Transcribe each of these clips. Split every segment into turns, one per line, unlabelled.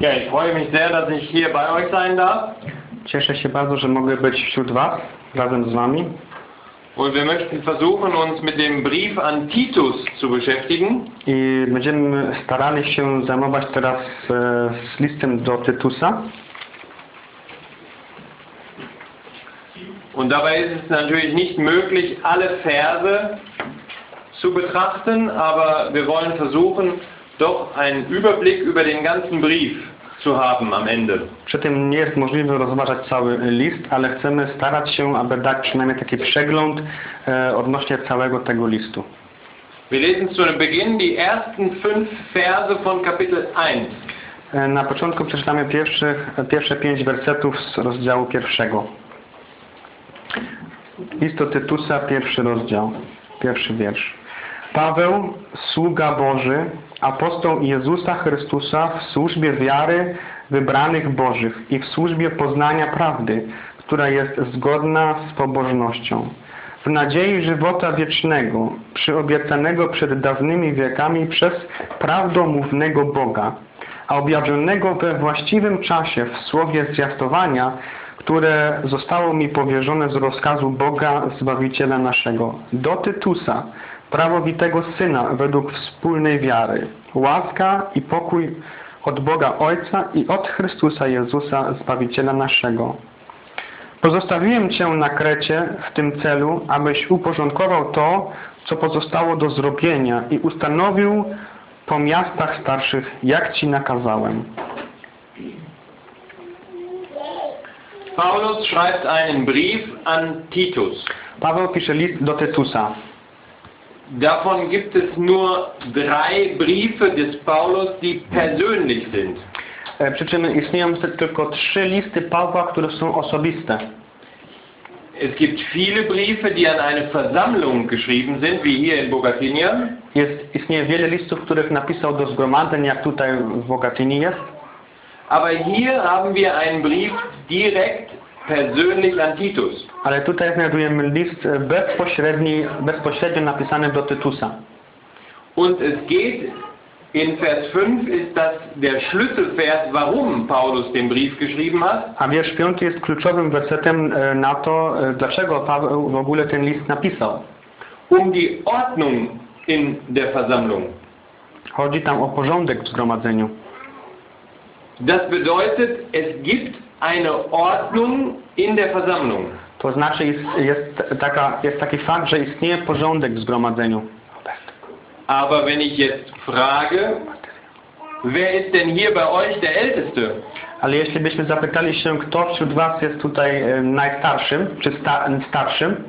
Ja, ich freue mich sehr, dass ich hier bei euch sein darf.
Cieszę się bardzo, że mogę być wśród Was, razem z Wami.
Und wir möchten versuchen, uns mit dem Brief an Titus zu beschäftigen.
I będziemy starali się zajmować teraz e, z listem do Tytusa.
Und dabei ist es natürlich nicht möglich, alle Verse zu betrachten, aber wir wollen versuchen, doch einen Überblick über den ganzen Brief zu haben am Ende.
Przy tym nie jest możliwe rozważać cały list, ale chcemy starać się, aby dać przynajmniej taki przegląd e, odnośnie całego tego listu.
Wir lesen zu Beginn die ersten fünf Verse von Kapitel 1.
E, Na początku przeczytamy pierwszych, pierwsze pięć wersetów z rozdziału pierwszego. List do Tytusa, pierwszy rozdział, pierwszy wiersz. Paweł, sługa Boży, apostoł Jezusa Chrystusa w służbie wiary wybranych Bożych i w służbie poznania prawdy, która jest zgodna z pobożnością. W nadziei żywota wiecznego, przyobiecanego przed dawnymi wiekami przez prawdomównego Boga, a objawionego we właściwym czasie w słowie zwiastowania, które zostało mi powierzone z rozkazu Boga Zbawiciela naszego, do Tytusa, prawowitego Syna według wspólnej wiary. Łaska i pokój od Boga Ojca i od Chrystusa Jezusa, Zbawiciela naszego. Pozostawiłem Cię na Krecie w tym celu, abyś uporządkował to, co pozostało do zrobienia i ustanowił po miastach starszych, jak Ci nakazałem.
Paulus schreibt einen Brief an Titus.
Paweł pisze list do Tytusa.
Davon gibt es nur drei Briefe des Paulus, die persönlich sind.
E, Przy czym istnieją tylko trzy listy Pawła, które są osobiste.
Es gibt viele Briefe, die an eine Versammlung geschrieben sind, wie hier in Bogatynia.
Jest, istnieje wiele listów, których napisał do zgromadzeń, jak tutaj w Bogatyni jest.
Aber hier haben wir einen Brief direkt persönlich an Titus.
Ale tutaj znajdujemy list e, bezpośredni, bezpośrednio napisany do Tytusa.
Und es geht, in Vers 5 ist das der Schlüsselvers, warum Paulus den Brief geschrieben hat.
A wiersz piąty jest kluczowym wersetem e, na to, e, dlaczego Paweł w ogóle ten list napisał.
Um die Ordnung in der Versammlung.
Chodzi tam o porządek w zgromadzeniu.
Das bedeutet, es gibt eine Ordnung in der Versammlung.
To znaczy jest, jest, taka, jest taki fakt, że istnieje porządek w zgromadzeniu.
Aber wenn ich jetzt frage, wer ist denn hier bei euch der Älteste?
Ale jeśli byśmy zapytali się, kto wśród Was jest tutaj e, najstarszym, czy sta, starszym,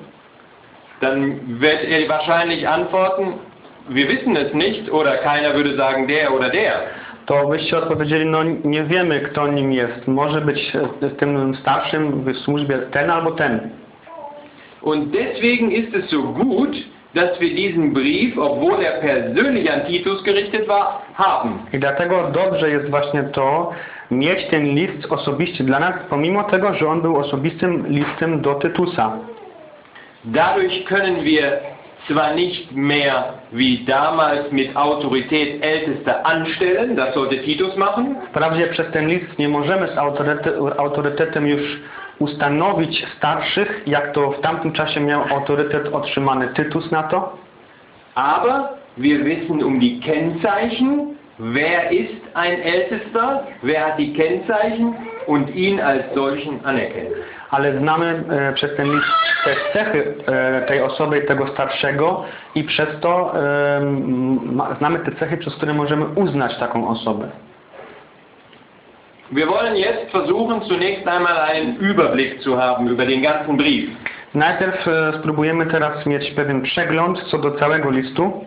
Dann wird er wahrscheinlich antworten, wir wissen es nicht oder keiner würde sagen der oder der.
To byście odpowiedzieli, no nie wiemy, kto nim jest. Może być e, tym starszym w służbie ten albo ten.
Und deswegen ist es so gut, dass wir diesen Brief, obwohl er persönlich an Titus gerichtet war, haben.
I dlatego dobrze jest właśnie to, mieć ten list osobiście dla nas, pomimo tego, że on był osobistym listem do Tytusa.
Dadurch können wir zwar nicht mehr wie damals mit Autorität Älteste anstellen, das sollte Titus machen,
Wprawdzie przez ten list nie możemy z autoryte, autorytetem już ustanowić starszych, jak to w tamtym czasie miał autorytet otrzymany Tytus na to,
aber wir wissen um die Kennzeichen, wer ist ein Ältester, wer hat die Kennzeichen und ihn als solchen anerkennen.
Ale znamy e, przez ten list te cechy e, tej osoby, tego starszego i przez to e, znamy te cechy, przez które możemy uznać taką osobę.
Wir wollen jetzt versuchen, zunächst einmal einen Überblick zu haben über den ganzen Brief.
Najpierw spróbujemy teraz mieć pewien przegląd co do całego listu.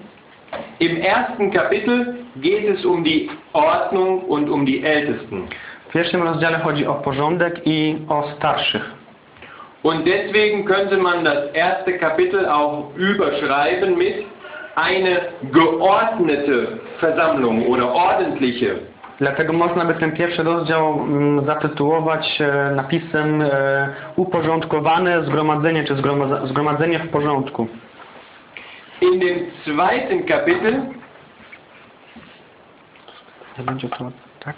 Im ersten Kapitel geht es um die Ordnung und um die Ältesten.
W pierwszym rozdziale chodzi o porządek i o starszych.
Und deswegen könnte man das erste Kapitel auch überschreiben mit eine geordnete Versammlung oder ordentliche
Dlatego można by ten pierwszy rozdział mm, zatytułować e, napisem e, uporządkowane zgromadzenie, czy zgroma- zgromadzenie w porządku.
In dem zweiten Kapitel
To będzie to, tak?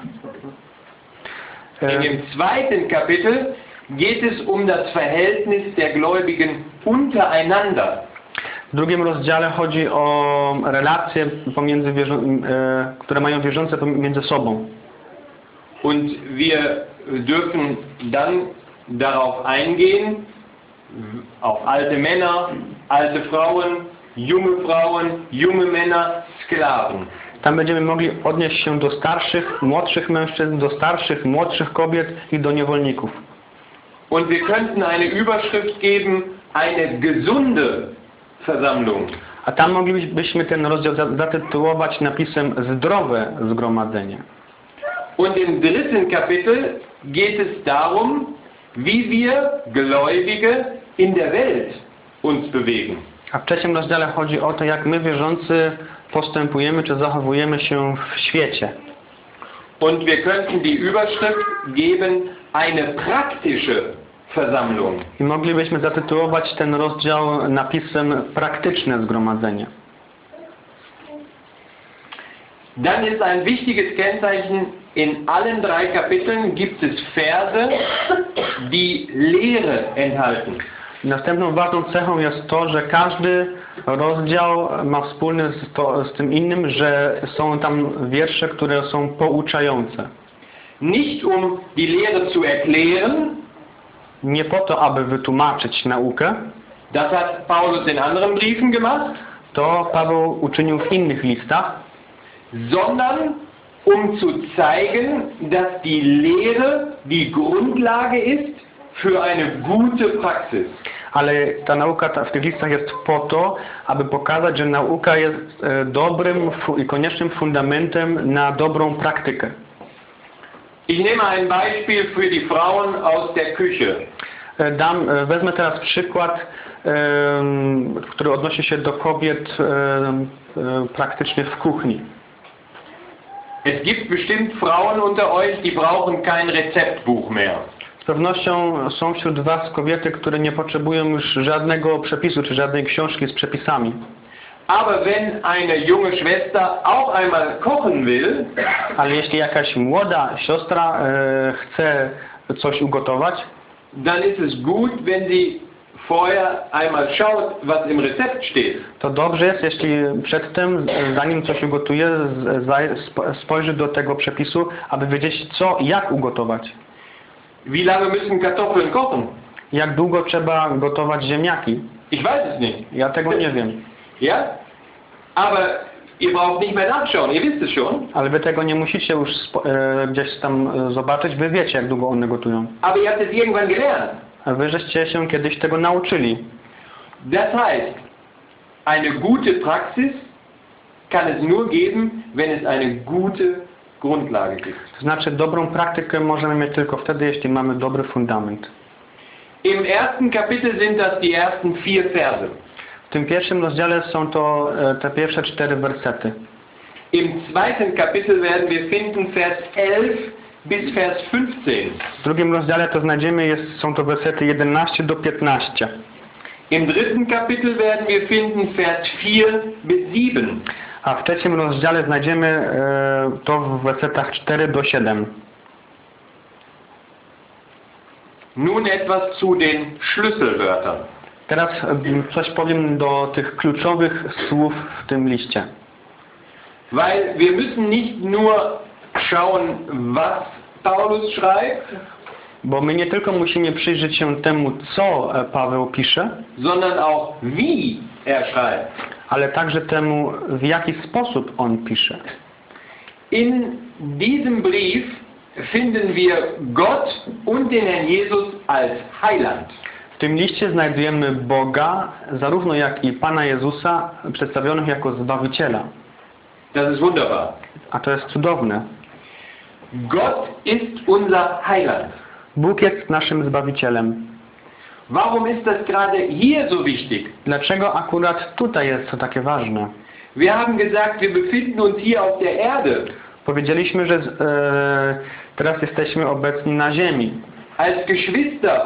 In
E,
dem zweiten Kapitel geht es um das Verhältnis der Gläubigen untereinander.
W drugim rozdziale chodzi o relacje, pomiędzy e, które mają wierzące pomiędzy sobą.
Und wir dürfen dann darauf eingehen, auf alte Männer, alte Frauen, junge Frauen, junge Männer, Sklaven.
Tam będziemy mogli odnieść się do starszych, młodszych mężczyzn, do starszych, młodszych kobiet i do niewolników.
Und wir könnten eine Überschrift geben, eine gesunde Versammlung.
A tam moglibyśmy ten rozdział za- zatytułować napisem zdrowe zgromadzenie.
Und im dritten Kapitel geht es darum, wie wir Gläubige in der Welt uns bewegen.
A w trzecim rozdziale chodzi o to, jak my wierzący postępujemy czy zachowujemy się w świecie.
Und wir könnten die Überschrift geben, eine praktische Versammlung.
I moglibyśmy zatytułować ten rozdział napisem praktyczne zgromadzenie.
Dann ist ein wichtiges Kennzeichen, in allen drei Kapiteln gibt es Verse, die Lehre enthalten.
Następną ważną cechą jest to, że każdy rozdział ma wspólny z, to, z tym innym, że są tam wiersze, które są pouczające.
Nicht um die Lehre zu erklären,
Nie po to, aby wytłumaczyć naukę,
das hat Paulus in anderen Briefen gemacht,
to Paweł uczynił w innych listach,
sondern um zu zeigen, dass die Lehre die Grundlage ist für eine gute Praxis.
Ale ta nauka ta, w tych listach jest po to, aby pokazać, że nauka jest e, dobrym i koniecznym fundamentem na dobrą praktykę.
Ich nehme ein Beispiel für die Frauen aus der Küche.
E, Dam, e, wezmę teraz przykład, em, który odnosi się do kobiet e, praktycznie w kuchni.
Es gibt bestimmt Frauen unter euch, die brauchen kein Rezeptbuch mehr.
Z pewnością są wśród Was kobiety, które nie potrzebują już żadnego przepisu czy żadnej książki z przepisami.
Aber wenn eine junge Schwester auch einmal kochen will,
Ale jeśli jakaś młoda siostra e, chce coś ugotować,
dann ist es gut, wenn sie vorher einmal schaut, was im Rezept steht.
to dobrze jest, jeśli przedtem, zanim coś ugotuje, spojrzy do tego przepisu, aby wiedzieć co i jak ugotować.
Wie lange müssen Kartoffeln kochen?
Jak długo trzeba gotować ziemniaki?
Ich weiß es nicht.
Ja tego nie wiem.
Ja? Aber ihr braucht nicht mehr nachschauen, ihr wisst es schon.
Ale wy tego nie musicie już e, gdzieś tam e, zobaczyć, wy wiecie jak długo one gotują.
Aber ihr habt es irgendwann gelernt.
A wy żeście się kiedyś tego nauczyli.
Das heißt, eine gute Praxis kann es nur geben, wenn es eine gute Grundlage gibt.
To znaczy dobrą praktykę możemy mieć tylko wtedy, jeśli mamy dobry fundament.
Im ersten Kapitel sind das die ersten vier Verse.
W tym pierwszym rozdziale są to e, te pierwsze cztery wersety.
Im zweiten Kapitel werden wir finden Vers 11 bis Vers 15.
W drugim rozdziale to znajdziemy, jest, są to wersety 11 do 15.
Im dritten Kapitel werden wir finden Vers 4 bis 7.
A w trzecim rozdziale znajdziemy e, to w wersetach 4 do 7.
Nun etwas zu den Schlüsselwörtern.
Teraz e, coś powiem do tych kluczowych słów w tym liście.
Weil wir müssen nicht nur schauen, was Paulus schreibt,
Bo my nie tylko musimy przyjrzeć się temu, co e, Paweł pisze,
sondern auch wie er schreibt.
Ale także temu, w jaki sposób on pisze.
In diesem Brief finden wir Gott und den Herrn Jesus als Heiland.
W tym liście znajdujemy Boga, zarówno jak i Pana Jezusa, przedstawionych jako Zbawiciela.
Das ist wunderbar.
A to jest cudowne.
Gott ist unser Heiland.
Bóg jest naszym Zbawicielem.
Warum ist das gerade hier so wichtig?
Dlaczego akurat tutaj jest to takie ważne?
Wir haben gesagt, wir befinden uns hier auf der Erde.
Powiedzieliśmy, że e, teraz jesteśmy obecni na ziemi.
Als Geschwister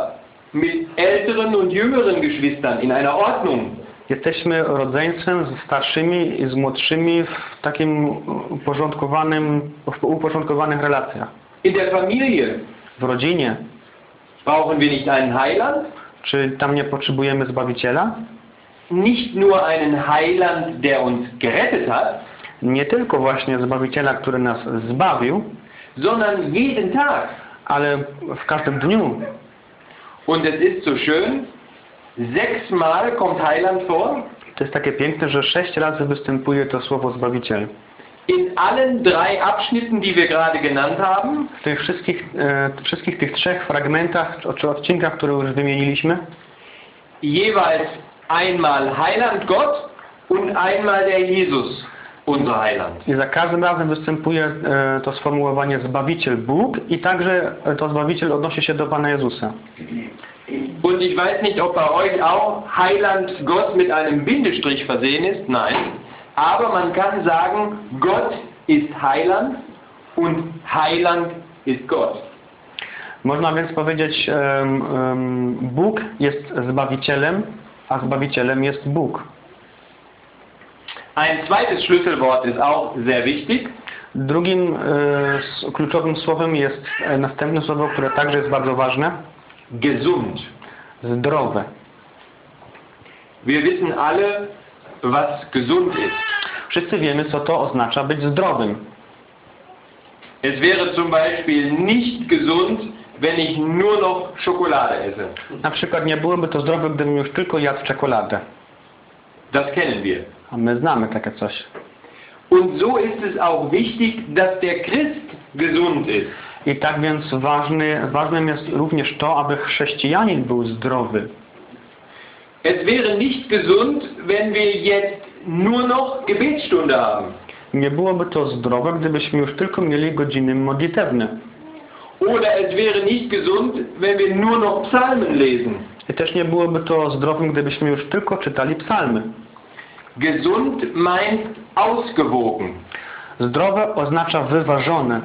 mit älteren und jüngeren Geschwistern in einer Ordnung.
Jesteśmy rodzeństwem z starszymi i z młodszymi w takim uporządkowanym, w uporządkowanych relacjach.
In der Familie
W rodzinie.
brauchen wir nicht einen Heiland,
Czy tam nie potrzebujemy Zbawiciela?
nicht nur einen Heiland, der uns gerettet hat,
Nie tylko właśnie Zbawiciela, który nas zbawił,
sondern jeden Tag.
ale w każdym dniu.
Und es ist so schön, sechsmal kommt Heiland vor.
To jest takie piękne, że sześć razy występuje to słowo Zbawiciel.
In allen drei Abschnitten, die wir gerade genannt haben,
W tych wszystkich, e, wszystkich tych trzech fragmentach czy odcinkach, które już wymieniliśmy,
jeweils einmal Heiland Gott und einmal der Jesus, unser Heiland.
i za każdym razem występuje e, to sformułowanie Zbawiciel Bóg i także to Zbawiciel odnosi się do Pana Jezusa.
Und ich weiß nicht, ob bei euch auch Heiland Gott mit einem Bindestrich versehen ist. Nein. Aber man kann sagen, Gott ist Heiland und Heiland ist Gott.
Można więc powiedzieć, em, em, Bóg jest Zbawicielem, a Zbawicielem jest Bóg.
Ein zweites Schlüsselwort ist auch sehr wichtig.
Drugim e, kluczowym słowem jest e, następne słowo, które także jest bardzo ważne,
Gesund.
zdrowe.
Wir wissen alle, was gesund ist.
Wszyscy wiemy, co to oznacza być zdrowym.
Es wäre zum Beispiel nicht gesund, wenn ich nur noch Schokolade esse.
Na przykład nie byłoby to zdrowe, gdybym już tylko jadł czekoladę.
Das kennen wir.
A my znamy takie coś.
Und so ist es auch wichtig, dass der Christ gesund ist.
I tak więc ważny, ważnym jest również to, aby chrześcijanin był zdrowy.
Es wäre nicht gesund, wenn wir jetzt nur noch Gebetsstunde haben.
Nie byłoby to zdrowe, gdybyśmy już tylko mieli godziny modlitewne.
Oder es wäre nicht gesund, wenn wir nur noch Psalmen lesen.
I też nie byłoby to zdrowym, gdybyśmy już tylko czytali psalmy.
Gesund meint ausgewogen.
Zdrowe oznacza wyważone.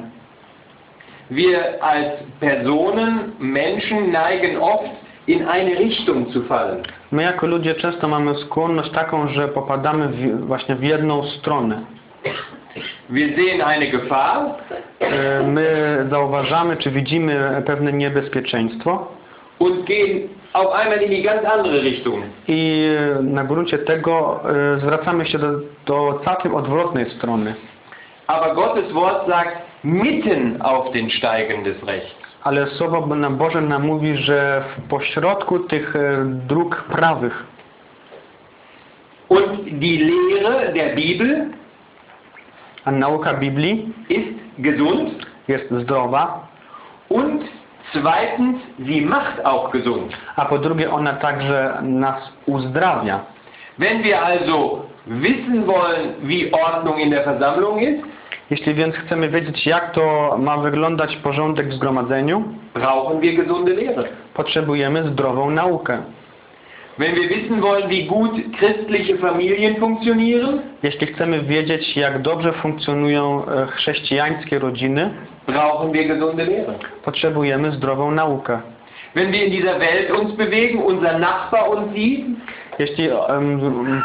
Wir als Personen, Menschen neigen oft in eine Richtung zu fallen.
My jako ludzie często mamy skłonność taką, że popadamy w, właśnie w jedną stronę.
Wir sehen eine Gefahr
E, My zauważamy, czy widzimy pewne niebezpieczeństwo
und gehen auf einmal in die ganz andere Richtung.
i na gruncie tego e, zwracamy się do, do całkiem odwrotnej strony.
Aber Gottes Wort sagt, mitten auf den Steigen des Rechts.
Ale Słowo Boże nam mówi, że w pośrodku tych e, dróg prawych
Und die Lehre der Bibel
a nauka Biblii
ist gesund
jest zdrowa,
und zweitens, sie macht auch gesund.
a po drugie ona także nas uzdrawia.
Wenn wir also wissen wollen, wie Ordnung in der Versammlung ist,
Jeśli więc chcemy wiedzieć, jak to ma wyglądać porządek w zgromadzeniu,
brauchen wir gesunde Lehre.
potrzebujemy zdrową naukę.
Wenn wir wissen wollen, wie gut christliche Familien funktionieren,
Jeśli chcemy wiedzieć, jak dobrze funkcjonują e, chrześcijańskie rodziny,
brauchen wir gesunde Lehre.
potrzebujemy zdrową naukę.
Wenn wir in dieser Welt uns bewegen, unser Nachbar uns sieht,
Jeśli
Arbeitskollegen,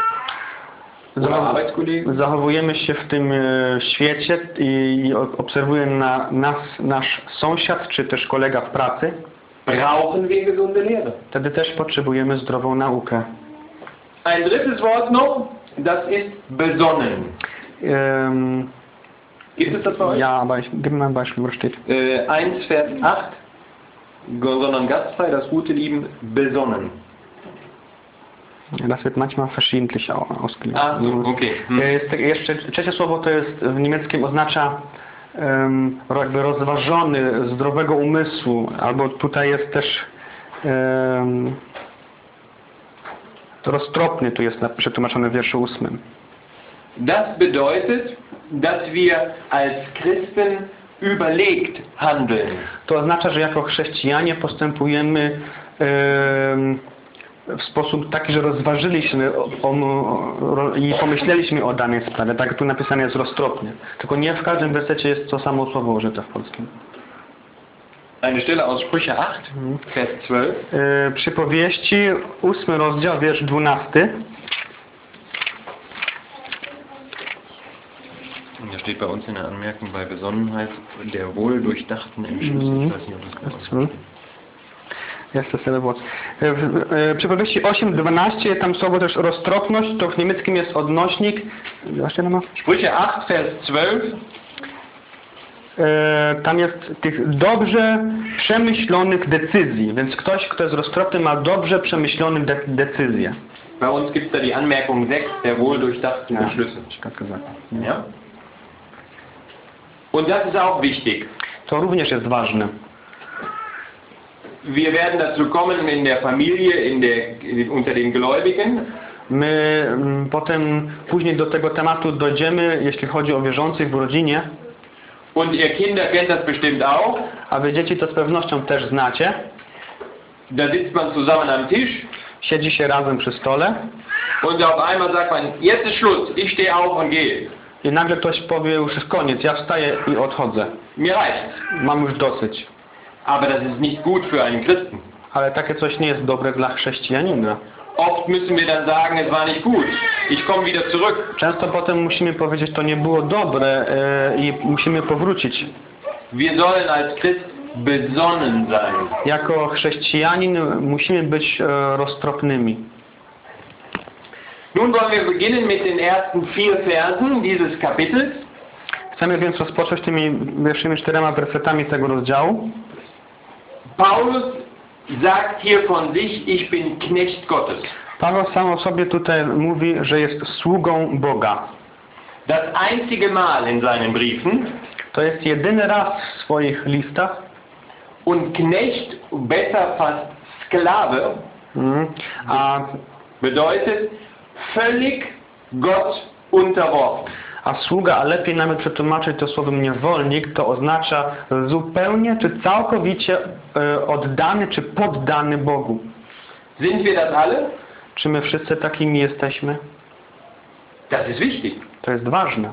zachowujemy się w tym e, świecie i, obserwuje na, nas nasz sąsiad czy też kolega w pracy,
brauchen wir gesunde Lehre.
wtedy też potrzebujemy zdrową naukę.
Ein drittes Wort noch, das ist besonnen.
Ähm,
Gibt es das bei euch?
ja, aber ich gib mir ein Beispiel, wo steht.
Äh, 1 Vers 8, sondern gastfrei das gute Lieben besonnen.
Das wird manchmal verschiedentlich au- ausgelegt.
A, okej. Hmm.
E, Jest, tak- jeszcze trzecie słowo to jest w niemieckim oznacza ro- jakby rozważony, zdrowego umysłu, albo tutaj jest też em, roztropny, tu jest przetłumaczone w wierszu ósmym.
Das bedeutet, dass wir als Christen überlegt handeln.
To oznacza, że jako chrześcijanie postępujemy em, w sposób taki, że rozważyliśmy o, i pomyśleliśmy o danej sprawie. Tak jak tu napisane jest roztropnie. Tylko nie w każdym wersecie jest to samo słowo użyte w polskim.
Eine Stelle aus Sprüche 8, Vers 12.
Yy, przypowieści, ósmy rozdział, wiersz dwunasty.
Da steht bei uns in der Anmerkung bei Besonnenheit der wohl durchdachten Entschlüsse. Ich weiß nicht, ob das
Mhm. Jest to sobie włos. Yy, w- yy, Przypowieści 8, 12, tam słowo też roztropność, to w niemieckim jest odnośnik. Jeszcze raz.
Sprüche 8, Vers 12.
E, tam jest tych dobrze przemyślonych decyzji, więc ktoś, kto jest roztropny, ma dobrze przemyślone de decyzje.
Bei uns gibt es da die Anmerkung 6 der wohl durchdachten
Ja.
Beschlüsse. Ja? Und das ist auch wichtig.
To również jest ważne.
Wir werden dazu kommen in der Familie, in der, unter den Gläubigen.
My mm, potem później do tego tematu dojdziemy, jeśli chodzi o wierzących w rodzinie,
Und ihr Kinder kennt das bestimmt auch.
a wy dzieci to z pewnością też znacie.
Da sitzt man zusammen am Tisch
Siedzi się razem przy stole
und auf einmal sagt man, jetzt ist Schluss, ich stehe auf und gehe.
i nagle ktoś powie już jest koniec, ja wstaję i odchodzę.
Mir reicht's.
Mam już dosyć.
Aber das ist nicht gut für einen Christen.
Ale takie coś nie jest dobre dla chrześcijanina.
Oft müssen wir dann sagen, es war nicht gut. Ich komme wieder zurück.
Często potem musimy powiedzieć, to nie było dobre e, i musimy powrócić.
Wir sollen als Christ besonnen sein.
Jako chrześcijanin musimy być e, roztropnymi.
Nun wollen wir beginnen mit den ersten vier Versen dieses Kapitels.
Chcemy więc rozpocząć tymi pierwszymi czterema wersetami tego rozdziału.
Paulus sagt hier von sich, ich bin Knecht Gottes.
Paweł sam o sobie tutaj mówi, że jest sługą Boga.
Das einzige Mal in seinen Briefen
To jest jedyny raz w swoich listach,
und Knecht, besser fast Sklave,
mm, a,
bedeutet völlig Gott unterworfen.
A sługa, a lepiej nawet przetłumaczyć to słowem niewolnik, to oznacza zupełnie czy całkowicie e, oddany czy poddany Bogu.
Sind wir das alle?
Czy my wszyscy takimi jesteśmy?
Das ist wichtig.
To jest ważne.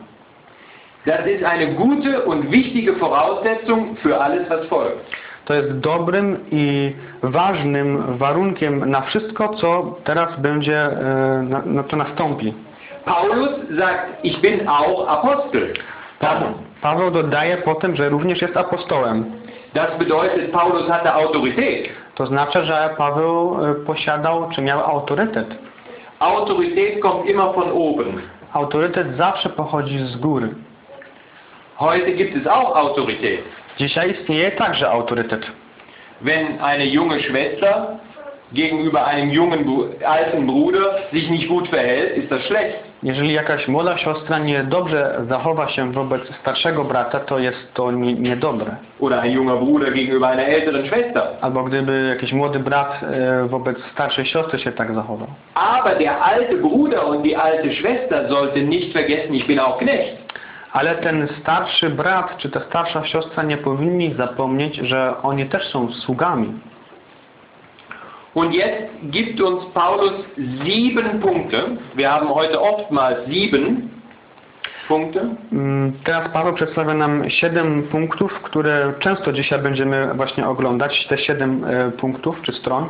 Das ist eine gute und wichtige Voraussetzung für alles, was folgt.
To jest dobrym i ważnym warunkiem na wszystko, co teraz będzie, e, na, na to nastąpi.
Paulus sagt, ich bin auch Apostel.
Paweł, Paweł dodaje potem, że również jest apostołem.
Das bedeutet, Paulus hatte Autorität.
To znaczy, że Paweł posiadał, czy miał autorytet.
Autorität kommt immer von oben.
Autorytet zawsze pochodzi z góry.
Heute gibt es auch Autorität.
Dzisiaj istnieje także autorytet.
Wenn eine junge Schwester gegenüber einem jungen, alten Bruder sich nicht gut verhält, ist das schlecht.
Jeżeli jakaś młoda siostra niedobrze zachowa się wobec starszego brata, to jest to nie- niedobre.
Oder ein junger Bruder gegenüber einer älteren Schwester.
Albo gdyby jakiś młody brat e, wobec starszej siostry się tak zachował.
Aber der alte Bruder und die alte Schwester sollte nicht vergessen, ich bin auch Knecht.
Ale ten starszy brat czy ta starsza siostra nie powinni zapomnieć, że oni też są sługami.
Und jetzt gibt uns Paulus sieben Punkte. Wir haben heute oftmals sieben Punkte.
Mm, Teraz Paweł przedstawia nam siedem punktów, które często dzisiaj będziemy właśnie oglądać, te siedem e, punktów czy stron.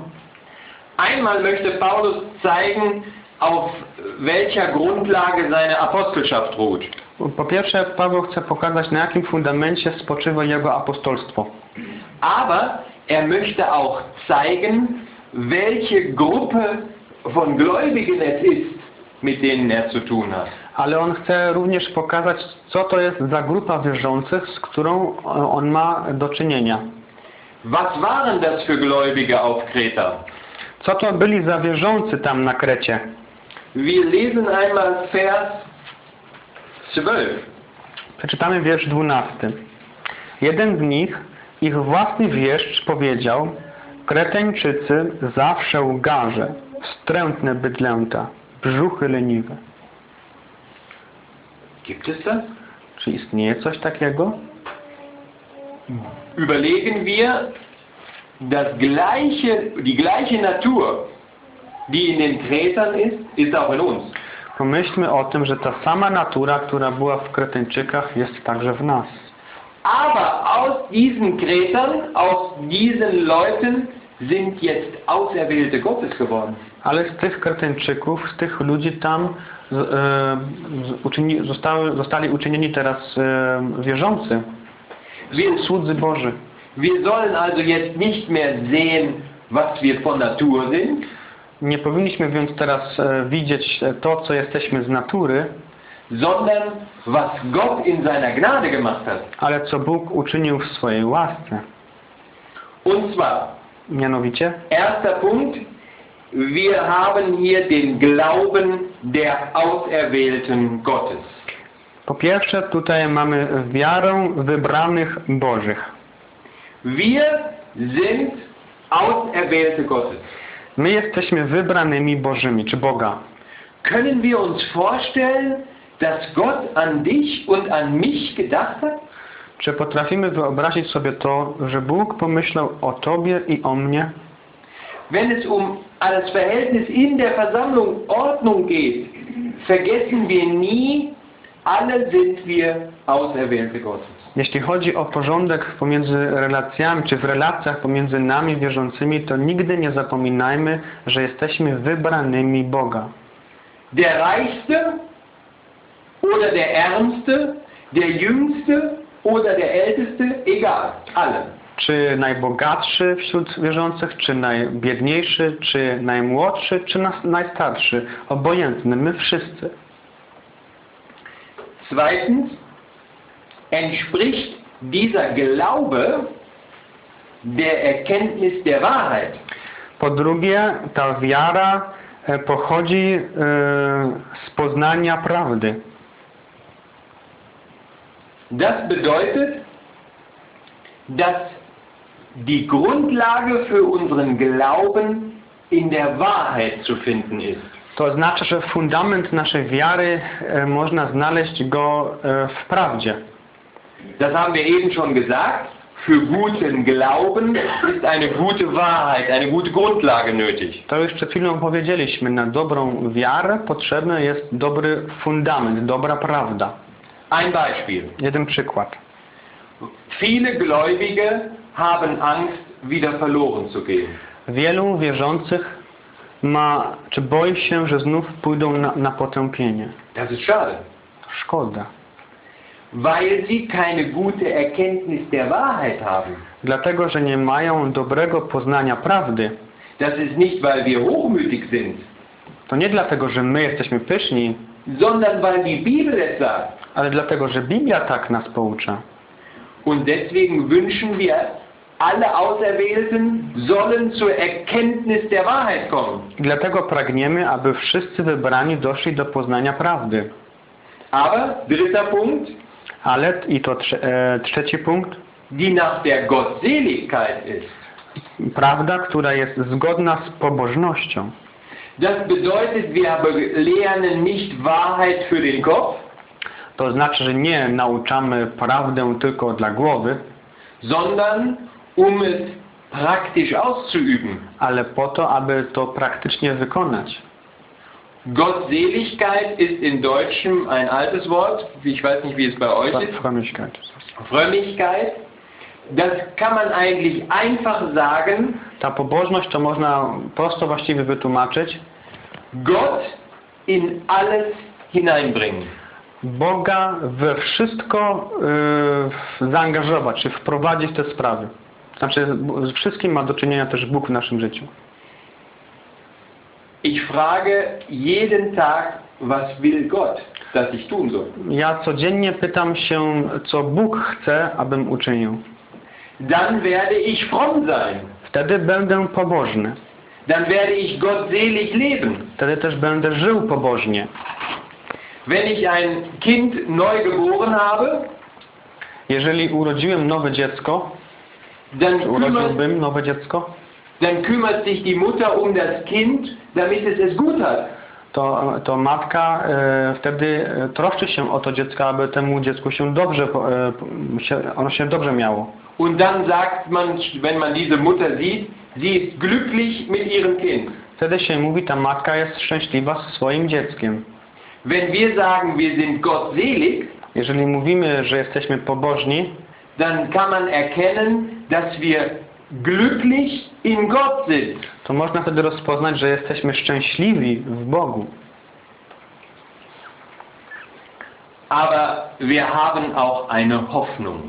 Einmal möchte Paulus zeigen, auf welcher Grundlage seine Apostelschaft ruht.
Po pierwsze, Paweł chce pokazać, na jakim fundamencie spoczywa jego apostolstwo.
Aber er möchte auch zeigen, welche Gruppe von Gläubigen es ist, mit denen er zu tun hat.
Ale on chce również pokazać, co to jest za grupa wierzących, z którą e, on ma do czynienia.
Was waren das für Gläubige auf Kreta?
Co to byli za wierzący tam na Krecie?
Wir lesen einmal Vers 12.
Przeczytamy wiersz 12. Jeden z nich, ich własny wieszcz powiedział, Kreteńczycy zawsze łgarze, wstrętne bydlęta, brzuchy leniwe.
Gibt es das?
Czy istnieje coś takiego?
Überlegen wir, das gleiche, die gleiche Natur die in den Kretern ist, ist auch in uns.
Pomyślmy o tym, że ta sama natura, która była w Kretyńczykach, jest także w nas.
Aber aus diesen aus diesen Leuten sind jetzt Auserwählte Gottes geworden.
Ale z tych Kretyńczyków, z tych ludzi tam e, uczyni, zostały, zostali uczynieni teraz e, wierzący,
Wir,
słudzy Boży.
wir sollen also jetzt nicht mehr sehen, was wir von Natur sind,
Nie powinniśmy więc teraz e, widzieć e, to, co jesteśmy z natury,
sondern was Gott in seiner Gnade gemacht hat.
ale co Bóg uczynił w swojej łasce.
Und zwar,
Mianowicie,
erster Punkt, wir haben hier den Glauben der Auserwählten Gottes.
po pierwsze tutaj mamy wiarę wybranych Bożych.
Wir sind Auserwählte Gottes.
My jesteśmy wybranymi Bożymi, czy Boga.
Können wir uns vorstellen, dass Gott an dich und an mich gedacht hat?
Czy potrafimy wyobrazić sobie to, że Bóg pomyślał o Tobie i o mnie?
Wenn es um das Verhältnis in der Versammlung Ordnung geht, vergessen wir nie, alle sind wir Auserwählte Gottes.
Jeśli chodzi o porządek pomiędzy relacjami, czy w relacjach pomiędzy nami wierzącymi, to nigdy nie zapominajmy, że jesteśmy wybranymi Boga.
Der Reichste oder der Ärmste, der Jüngste oder der Älteste, egal, alle.
Czy najbogatszy wśród wierzących, czy najbiedniejszy, czy najmłodszy, czy najstarszy. Obojętny, my wszyscy.
Zweitens entspricht dieser Glaube der Erkenntnis der Wahrheit.
Po drugie, ta wiara e, pochodzi e, z poznania prawdy.
Das bedeutet, dass die Grundlage für unseren Glauben in der Wahrheit zu finden ist.
To oznacza, że fundament naszej wiary e, można znaleźć go e, w prawdzie.
Das haben wir eben schon gesagt. Für guten Glauben ist eine gute Wahrheit, eine gute Grundlage nötig.
To już przed chwilą powiedzieliśmy, na dobrą wiarę potrzebny jest dobry fundament, dobra prawda.
Ein Beispiel.
Jeden przykład.
Viele Gläubige haben Angst, wieder verloren zu gehen.
Wielu wierzących ma, czy boi się, że znów pójdą na, na potępienie.
Das ist schade,
Szkoda.
weil sie keine gute Erkenntnis der Wahrheit haben.
Dlatego, że nie mają dobrego poznania prawdy.
Das ist nicht, weil wir hochmütig sind,
To nie dlatego, że my jesteśmy pyszni,
sondern weil die Bibel es sagt.
Ale dlatego, że Biblia tak nas poucza.
Und deswegen wünschen wir, alle Auserwählten sollen zur Erkenntnis der Wahrheit kommen.
Dlatego pragniemy, aby wszyscy wybrani doszli do poznania prawdy.
Aber, dritter Punkt,
Ale, i to trze, e, trzeci punkt,
die nach der Gottseligkeit ist.
prawda, która jest zgodna z pobożnością.
Das bedeutet, wir lernen nicht Wahrheit für den Kopf,
To znaczy, że nie nauczamy prawdę tylko dla głowy,
sondern um es praktisch auszuüben.
ale po to, aby to praktycznie wykonać.
Gottseligkeit ist in Deutschem ein altes Wort, ich weiß nicht, wie es bei euch ist.
Frömmigkeit.
Frömmigkeit. Das kann man eigentlich einfach sagen,
Ta pobożność to można prosto właściwie wytłumaczyć.
Gott in alles hineinbringen.
Boga we wszystko y, zaangażować, czy wprowadzić te sprawy. Znaczy z wszystkim ma do czynienia też Bóg w naszym życiu.
Ich frage jeden Tag, was will Gott, dass ich tun soll.
Ja codziennie pytam się, co Bóg chce, abym uczynił.
Dann werde ich fromm sein.
Wtedy będę pobożny.
Dann werde ich gottselig leben.
Wtedy też będę żył pobożnie.
Wenn ich ein Kind neu geboren habe,
Jeżeli urodziłem nowe dziecko,
dann
urodziłbym nowe dziecko,
dann kümmert sich die Mutter um das Kind, damit es es gut hat.
to, to matka e, wtedy e, troszczy się o to dziecko, aby temu dziecku się dobrze, e, się, ono się dobrze miało.
Und dann sagt man, wenn man diese Mutter sieht, sie ist glücklich mit ihrem Kind.
Wtedy się mówi, ta matka jest szczęśliwa ze swoim dzieckiem.
Wenn wir sagen, wir sind gottselig,
Jeżeli mówimy, że jesteśmy pobożni,
dann kann man erkennen, dass wir glücklich in Gott sind.
to można wtedy rozpoznać, że jesteśmy szczęśliwi w Bogu.
Aber wir haben auch eine Hoffnung.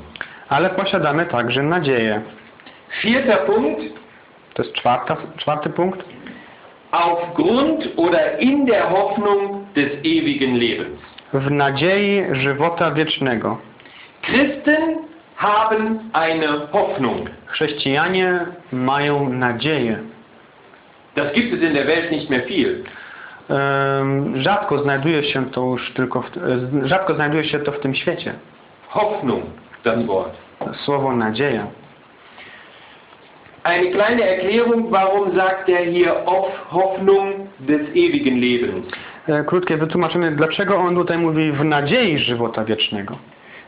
Ale posiadamy także nadzieję.
Vierter Punkt,
To jest czwarta, czwarty punkt.
aufgrund oder in der Hoffnung des ewigen Lebens.
W nadziei żywota wiecznego.
Christen haben eine Hoffnung.
Chrześcijanie mają nadzieję.
Das gibt es in der Welt nicht mehr viel.
Rzadko znajduje się to już tylko w, e, rzadko znajduje się to w tym świecie.
Hoffnung, das Wort.
Słowo nadzieja.
Eine kleine Erklärung, warum sagt er hier auf Hoffnung des ewigen Lebens.
E, Krótkie wytłumaczenie, dlaczego on tutaj mówi w nadziei żywota wiecznego.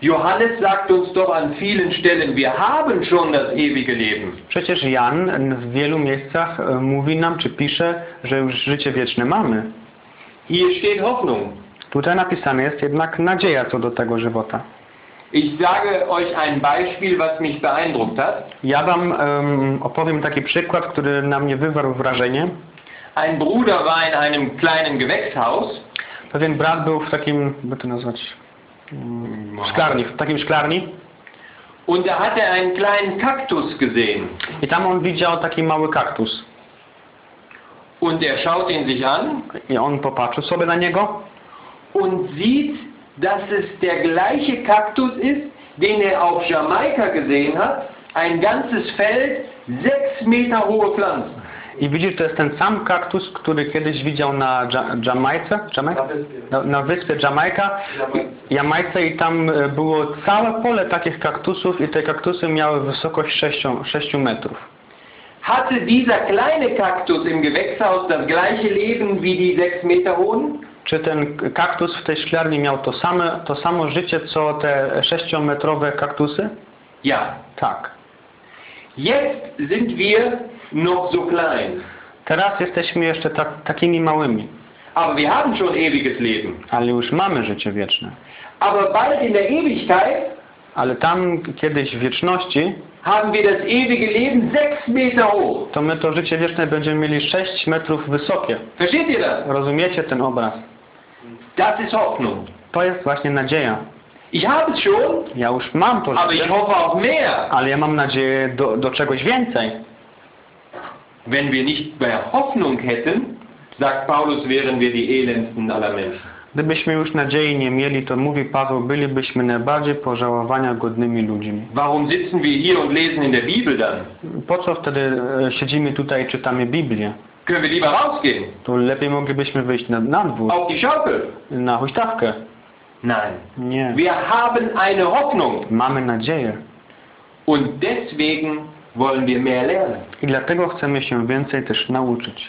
Johannes sagt uns doch an vielen Stellen, wir haben schon das ewige Leben.
Przecież Jan w wielu miejscach e, mówi nam, czy pisze, że już życie wieczne mamy.
Hier steht Hoffnung.
Tutaj napisane jest jednak nadzieja co do tego żywota.
Ich sage euch ein Beispiel, was mich beeindruckt hat.
Ja Wam em, opowiem taki przykład, który na mnie wywarł wrażenie.
Ein Bruder war in einem kleinen Gewächshaus.
Pewien brat był w takim, by to nazwać, mm, szklarni, w takim szklarni
Und da hat er einen kleinen Kaktus gesehen.
i tam on widział taki mały kaktus.
Und er schaut ihn sich an
I on popatrzył sobie na niego
und sieht, dass es der gleiche Kaktus ist, den er auf Jamaika gesehen hat. Ein ganzes Feld, sechs Meter hohe Pflanzen.
I widzi, że to jest ten sam kaktus, który kiedyś widział na Dża- Jamajce? Na, na wyspie Jamajka, Jamajce i tam e, było całe pole takich kaktusów i te kaktusy miały wysokość 6, 6 metrów.
Hatte dieser kleine Kaktus im Gewächshaus das gleiche Leben wie die sechs Meter hohen?
Czy ten kaktus w tej szklarni miał to, same, to samo życie, co te 6-metrowe kaktusy?
Ja.
Tak.
Jetzt sind wir noch so klein.
Teraz jesteśmy jeszcze tak, takimi małymi,
Aber wir haben schon ewiges Leben.
ale już mamy życie wieczne.
Aber bald in der Ewigkeit
Ale tam kiedyś w wieczności,
haben wir das ewige Leben sechs Meter hoch.
to my to życie wieczne będziemy mieli 6 metrów wysokie.
Versteht ihr das?
Rozumiecie ten obraz?
Das ist Hoffnung.
To jest właśnie nadzieja.
Ich habe es schon,
Ja już mam to
aber ich
życie,
hoffe auch mehr.
ale ja mam nadzieję do, do czegoś więcej.
Wenn wir nicht mehr Hoffnung hätten, sagt Paulus, wären wir die elendsten aller Menschen.
Gdybyśmy już nadziei nie mieli, to mówi Paweł, bylibyśmy najbardziej pożałowania godnymi ludźmi.
Warum sitzen wir hier und lesen in der Bibel dann?
Po co wtedy e, siedzimy tutaj i czytamy Biblię?
Können wir lieber rausgehen?
To lepiej moglibyśmy wyjść na, na dwór,
Auf die Schaukel?
na huśtawkę.
Nein.
Nie.
Wir haben eine Hoffnung
Mamy nadzieję
und deswegen wollen wir mehr lernen.
i dlatego chcemy się więcej też nauczyć.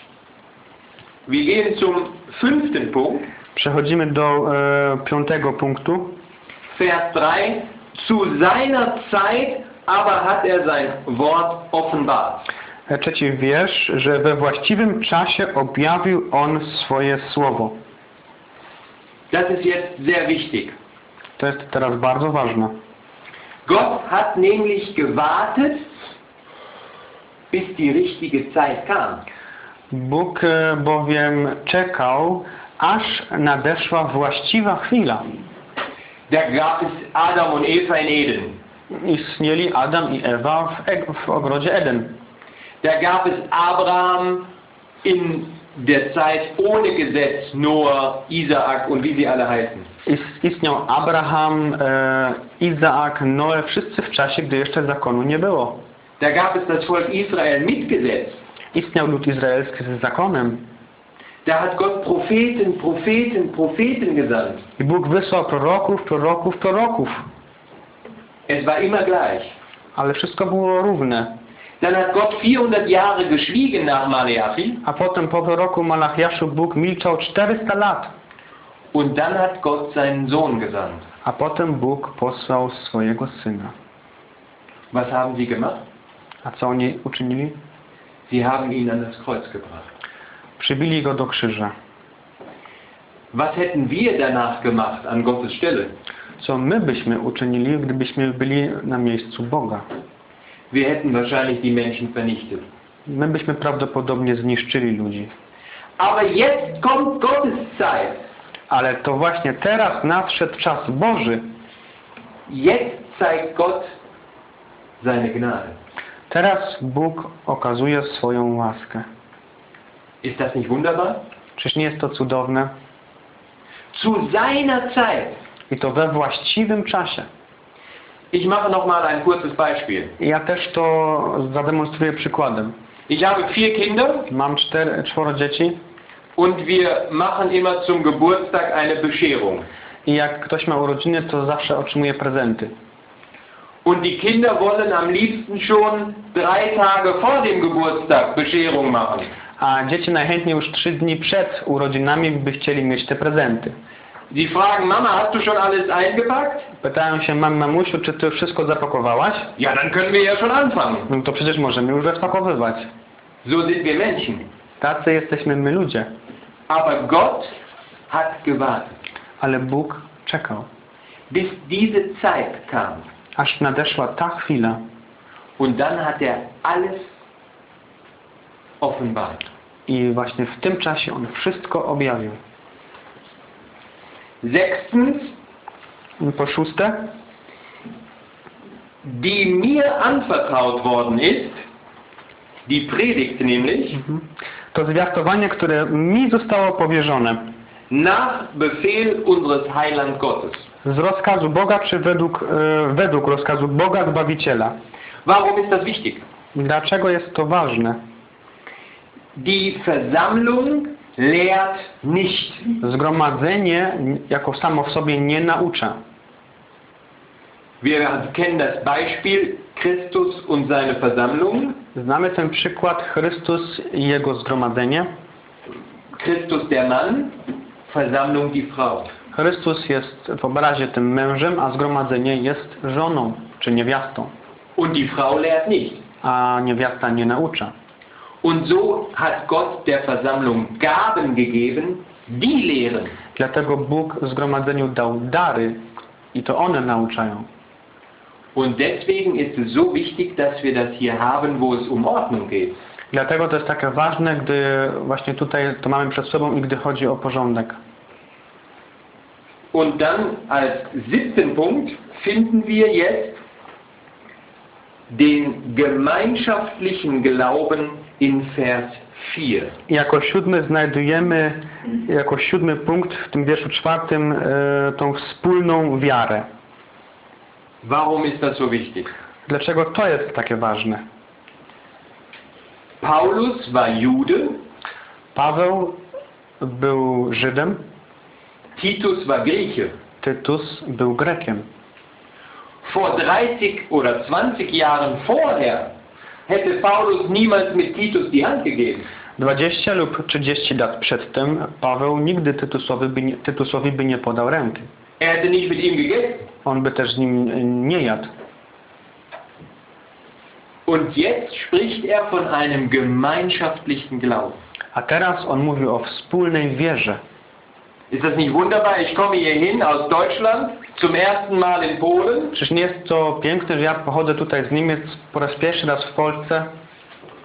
Wir gehen zum fünften Punkt,
Przechodzimy do e, piątego punktu.
Vers 3. Zu seiner Zeit aber hat er sein Wort offenbart.
E, Trzeci wiersz, że we właściwym czasie objawił On swoje słowo.
Das ist jetzt sehr wichtig.
To jest teraz bardzo ważne.
Gott hat nämlich gewartet, bis die richtige Zeit kam.
Bóg e, bowiem czekał, aż nadeszła właściwa chwila.
Da gab es Adam und Eva in Eden.
Istnieli Adam i Ewa w, e w ogrodzie Eden.
Da gab es Abraham in der Zeit ohne Gesetz, Noah, Isaak und wie sie alle heißen.
Is- Istniał Abraham, e, Izaak, Noe, wszyscy w czasie, gdy jeszcze zakonu nie było.
Da gab es das Volk Israel mit Gesetz.
Istniał lud izraelski z zakonem.
Da hat Gott Propheten, Propheten, Propheten gesandt.
I Bóg wysłał proroków, proroków, proroków.
Es war immer gleich.
Ale wszystko było równe.
Dann hat Gott 400 Jahre geschwiegen nach Maleachi
A potem po proroku Malachiaszu Bóg milczał 400 lat.
und dann hat Gott seinen Sohn gesandt.
A potem Bóg posłał swojego Syna.
Was haben sie gemacht?
A co oni uczynili?
Sie haben ihn an das Kreuz gebracht.
Przybili go do krzyża.
Was hätten wir danach gemacht an Gottes Stelle?
Co my byśmy uczynili, gdybyśmy byli na miejscu Boga?
Wir hätten wahrscheinlich die Menschen vernichtet.
My byśmy prawdopodobnie zniszczyli ludzi.
Aber jetzt kommt Gottes Zeit.
Ale to właśnie teraz nadszedł czas Boży.
Jetzt zeigt Gott seine Gnade.
Teraz Bóg okazuje swoją łaskę.
Ist das nicht wunderbar?
Czyż nie jest to cudowne?
Zu seiner Zeit.
I to we właściwym czasie.
Ich mache noch mal ein kurzes Beispiel.
Ja też to zademonstruję przykładem.
Ich habe vier Kinder
Mam cztery, czworo dzieci
und wir machen immer zum Geburtstag eine Bescherung.
i jak ktoś ma urodziny, to zawsze otrzymuje prezenty.
Und die Kinder wollen am liebsten schon drei Tage vor dem Geburtstag Bescherung machen.
A dzieci najchętniej już trzy dni przed urodzinami by chcieli mieć te prezenty.
Sie fragen, Mama, hast du schon alles eingepackt?
Pytają się, mam mamusiu, czy ty już wszystko zapakowałaś?
Ja, dann können wir ja schon anfangen.
No to przecież możemy już rozpakowywać.
So sind wir Menschen.
Tacy jesteśmy my ludzie.
Aber Gott hat gewartet,
Ale Bóg czekał.
bis diese Zeit kam.
Aż nadeszła ta chwila.
Und dann hat er alles offenbart.
I właśnie w tym czasie On wszystko objawił.
Sechstens,
po szóste,
die mir anvertraut worden ist, die Predigt nämlich,
to zwiastowanie, które mi zostało powierzone
nach Befehl unseres Heiland Gottes.
Z rozkazu Boga, czy według, e, według rozkazu Boga Zbawiciela.
Warum ist das wichtig?
Dlaczego jest to ważne?
Die Versammlung lehrt nicht.
Zgromadzenie jako samo w sobie nie naucza.
Wir kennen das Beispiel Christus und seine Versammlung.
Znamy ten przykład Chrystus i Jego zgromadzenie.
Christus der Mann, Versammlung die Frau.
Chrystus jest w obrazie tym mężem, a zgromadzenie jest żoną czy niewiastą.
Und die Frau lehrt nicht.
A niewiasta nie naucza.
Und so hat Gott der Versammlung Gaben gegeben, die lehren.
Dlatego Bóg zgromadzeniu dał dary i to one nauczają.
Und deswegen ist es so wichtig, dass wir das hier haben, wo es um Ordnung geht.
Dlatego to jest takie ważne, gdy właśnie tutaj to mamy przed sobą i gdy chodzi o porządek.
Und dann als siebten Punkt finden wir jetzt den gemeinschaftlichen Glauben in Vers 4.
I jako siódmy znajdujemy, jako siódmy punkt w tym wierszu czwartym e, tą wspólną wiarę.
Warum ist das so wichtig?
Dlaczego to jest takie ważne?
Paulus war Jude,
Paweł był Żydem,
Titus war Grieche.
Tytus był Grekiem.
Vor 30 oder 20 Jahren vorher hätte Paulus niemals mit Titus die Hand gegeben.
20 lub 30 lat przedtem Paweł nigdy Tytusowi by nie, Tytusowi by nie podał ręki.
Er hätte nicht mit ihm gegessen.
On by też z nim nie jadł.
Und jetzt spricht er von einem gemeinschaftlichen Glauben.
A teraz on mówi o wspólnej wierze.
Ist das nicht wunderbar? Ich komme hier hin aus Deutschland, zum ersten Mal in Polen
Czyż nie jest to piękne, że ja pochodzę tutaj z Niemiec po raz pierwszy raz w Polsce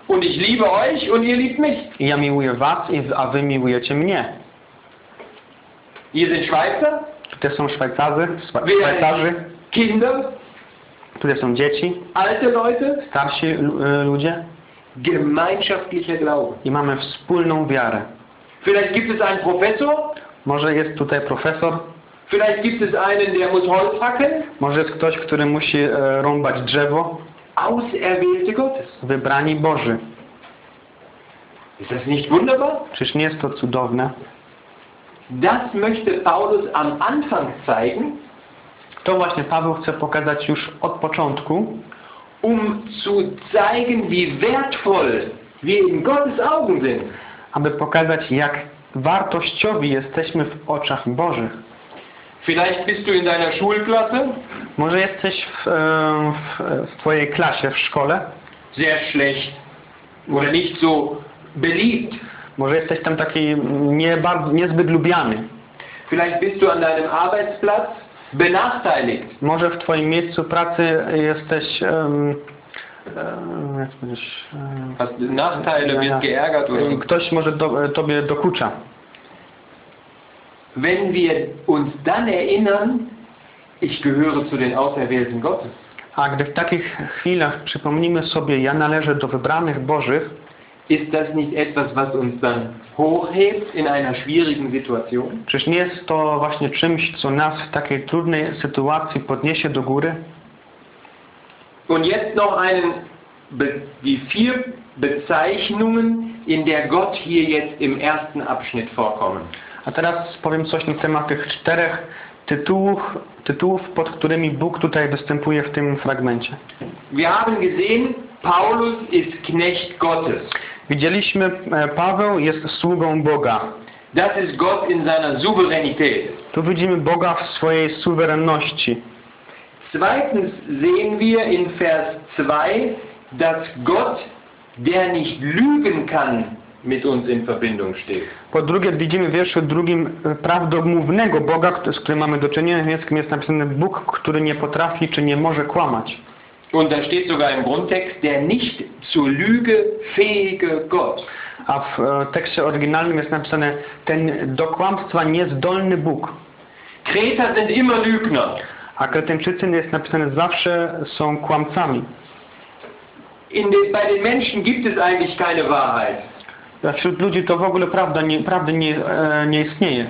und ich liebe euch und ihr liebt mich.
i ja miłuję was, a wy miłujecie mnie.
Ihr sind Schweizer,
Tutaj są Szwajcarzy, Szwajcarzy,
Kinder,
tutaj są dzieci,
alte Leute.
starsi e, ludzie
Gemeinschaftlicher Glaube.
i mamy wspólną wiarę.
Vielleicht gibt es einen Professor,
Może jest tutaj profesor,
vielleicht gibt es einen, der muss Holz hacken.
może jest ktoś, który musi e, rąbać drzewo,
Auserwählte Gottes.
wybrani Boży.
Ist das nicht wunderbar?
Czyż nie jest to cudowne?
Das möchte Paulus am Anfang zeigen,
To właśnie Paweł chce pokazać już od początku,
um zu zeigen, wie wertvoll wir in Gottes Augen sind.
aby pokazać, jak wartościowi jesteśmy w oczach Bożych.
Vielleicht bist du in deiner Schulklasse
Może jesteś w, e, w, w Twojej klasie w szkole,
sehr schlecht oder nicht so beliebt.
Może jesteś tam taki nie niezbyt lubiany.
Vielleicht bist du an deinem Arbeitsplatz benachteiligt.
Może w twoim miejscu pracy jesteś... Um, powiedzieć, em,
Hast Nachteile,
Ja,
wirst geärgert oder.
Ktoś może do, tobie dokucza.
Wenn wir uns dann erinnern, ich gehöre zu den Auserwählten Gottes,
A gdy w takich chwilach przypomnimy sobie, ja należę do wybranych Bożych,
ist das nicht etwas, was uns dann hochhebt in einer schwierigen Situation?
czyż nie jest to właśnie czymś, co nas w takiej trudnej sytuacji podniesie do góry?
Und jetzt noch einen, die vier Bezeichnungen, in der Gott hier jetzt im ersten Abschnitt vorkommen.
A teraz powiem coś na temat tych czterech tytułów, tytułów, pod którymi Bóg tutaj występuje w tym fragmencie.
Wir haben gesehen, Paulus ist Knecht Gottes.
Widzieliśmy, e, Paweł jest sługą Boga.
Das ist Gott in seiner Souveränität.
Tu widzimy Boga w swojej suwerenności.
Zweitens sehen wir in Vers 2, dass Gott, der nicht lügen kann, mit uns in Verbindung steht.
Po drugie widzimy w wierszu drugim e, prawdomównego Boga, z którym mamy do czynienia. W niemieckim jest napisane Bóg, który nie potrafi czy nie może kłamać.
Und da steht sogar im Grundtext, der nicht zur Lüge fähige Gott.
A w e, tekście oryginalnym jest napisane ten do kłamstwa niezdolny Bóg.
Kreter sind immer Lügner.
A Kretyńczycy jest napisane zawsze są kłamcami.
In den, bei den Menschen gibt es eigentlich keine Wahrheit.
Wśród ludzi to w ogóle prawda nie, prawdy nie, e, nie istnieje.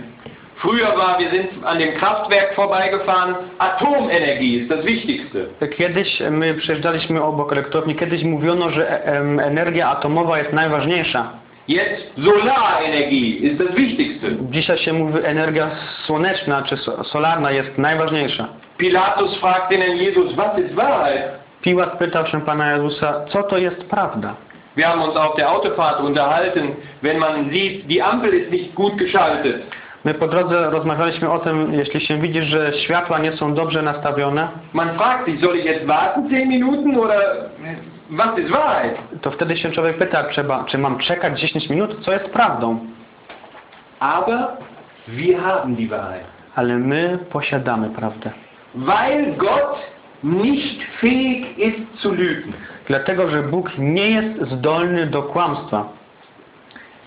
Früher war, wir sind an dem Kraftwerk vorbeigefahren, Atomenergie ist das Wichtigste.
Kiedyś my przejeżdżaliśmy obok elektrowni, kiedyś mówiono, że e, energia atomowa jest najważniejsza.
Jetzt Solarenergie ist das Wichtigste.
Dzisiaj się mówi energia słoneczna czy so- solarna jest najważniejsza.
Pilatus fragt Jesus, was ist Wahrheit?
Piłat pytał się Pana Jezusa, co to jest prawda?
Wir haben uns auf der Autofahrt unterhalten, wenn man sieht, die Ampel ist nicht gut geschaltet.
My po drodze rozmawialiśmy o tym, jeśli się widzi, że światła nie są dobrze nastawione,
Man fragt sich, soll ich jetzt warten 10 Minuten oder was ist Wahrheit?
to wtedy się człowiek pyta, trzeba, czy mam czekać 10 minut, co jest prawdą.
Aber wir haben die Wahrheit.
Ale my posiadamy prawdę.
Weil Gott nicht fähig ist zu lügen.
Dlatego, że Bóg nie jest zdolny do kłamstwa.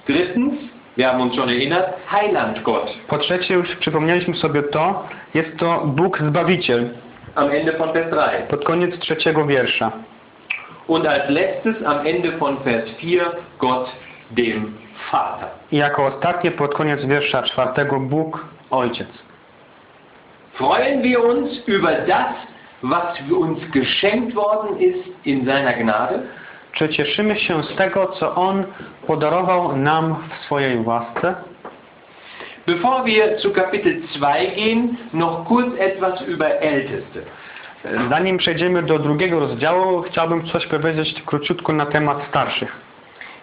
Drittens, wir haben uns schon erinnert, Heiland Gott.
Po trzecie, już przypomnieliśmy sobie to, jest to Bóg Zbawiciel.
Am Ende von Vers 3.
Pod koniec trzeciego wiersza.
Und als letztes am Ende von Vers 4 Gott dem Vater.
I jako ostatnie pod koniec wiersza czwartego Bóg Ojciec.
Freuen wir uns über das, was uns geschenkt worden ist in seiner Gnade?
Czy cieszymy się z tego, co On podarował nam w swojej łasce?
Bevor wir zu Kapitel 2 gehen, noch kurz etwas über Älteste.
Zanim przejdziemy do drugiego rozdziału, chciałbym coś powiedzieć króciutko na temat starszych.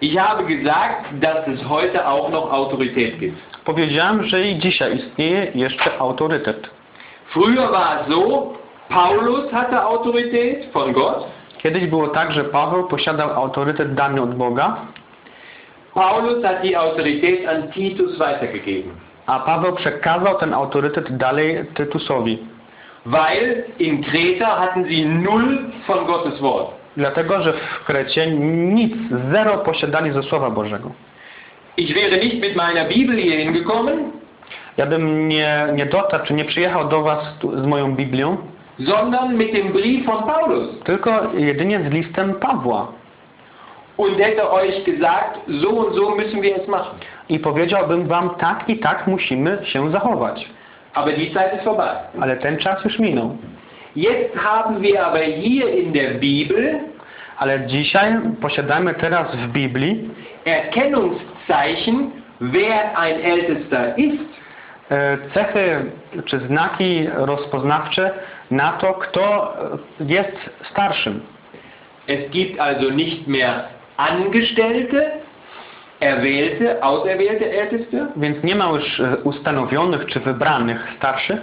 Ich habe gesagt, dass es heute auch noch Autorität gibt.
Powiedziałem, że i dzisiaj istnieje jeszcze autorytet.
Früher war es so, Paulus hatte Autorität von Gott.
Kiedyś było tak, że Paweł posiadał autorytet dany od Boga,
Paulus hat die Autorität an Titus weitergegeben.
a Paweł przekazał ten autorytet dalej Tytusowi.
Weil in Kreta hatten sie null von Gottes Wort.
Dlatego, że w Krecie nic, zero posiadali ze Słowa Bożego.
Ich wäre nicht mit meiner Bibel hier hingekommen,
Ja bym nie, nie dotarł, czy nie przyjechał do Was z moją Biblią,
sondern mit dem Brief von Paulus
tylko jedynie z listem Pawła.
und hätte euch gesagt, so und so müssen wir es machen.
I powiedziałbym Wam, tak i tak musimy się zachować.
Aber die Zeit ist vorbei.
Ale ten czas już minął.
Jetzt haben wir aber hier in der Bibel
Ale dzisiaj posiadamy teraz w Biblii
Erkennungszeichen, wer ein Ältester ist
cechy czy znaki rozpoznawcze na to, kto e, jest starszym.
Es gibt also nicht mehr Angestellte, erwählte, auserwählte Älteste,
Więc nie ma już e, ustanowionych czy wybranych starszych,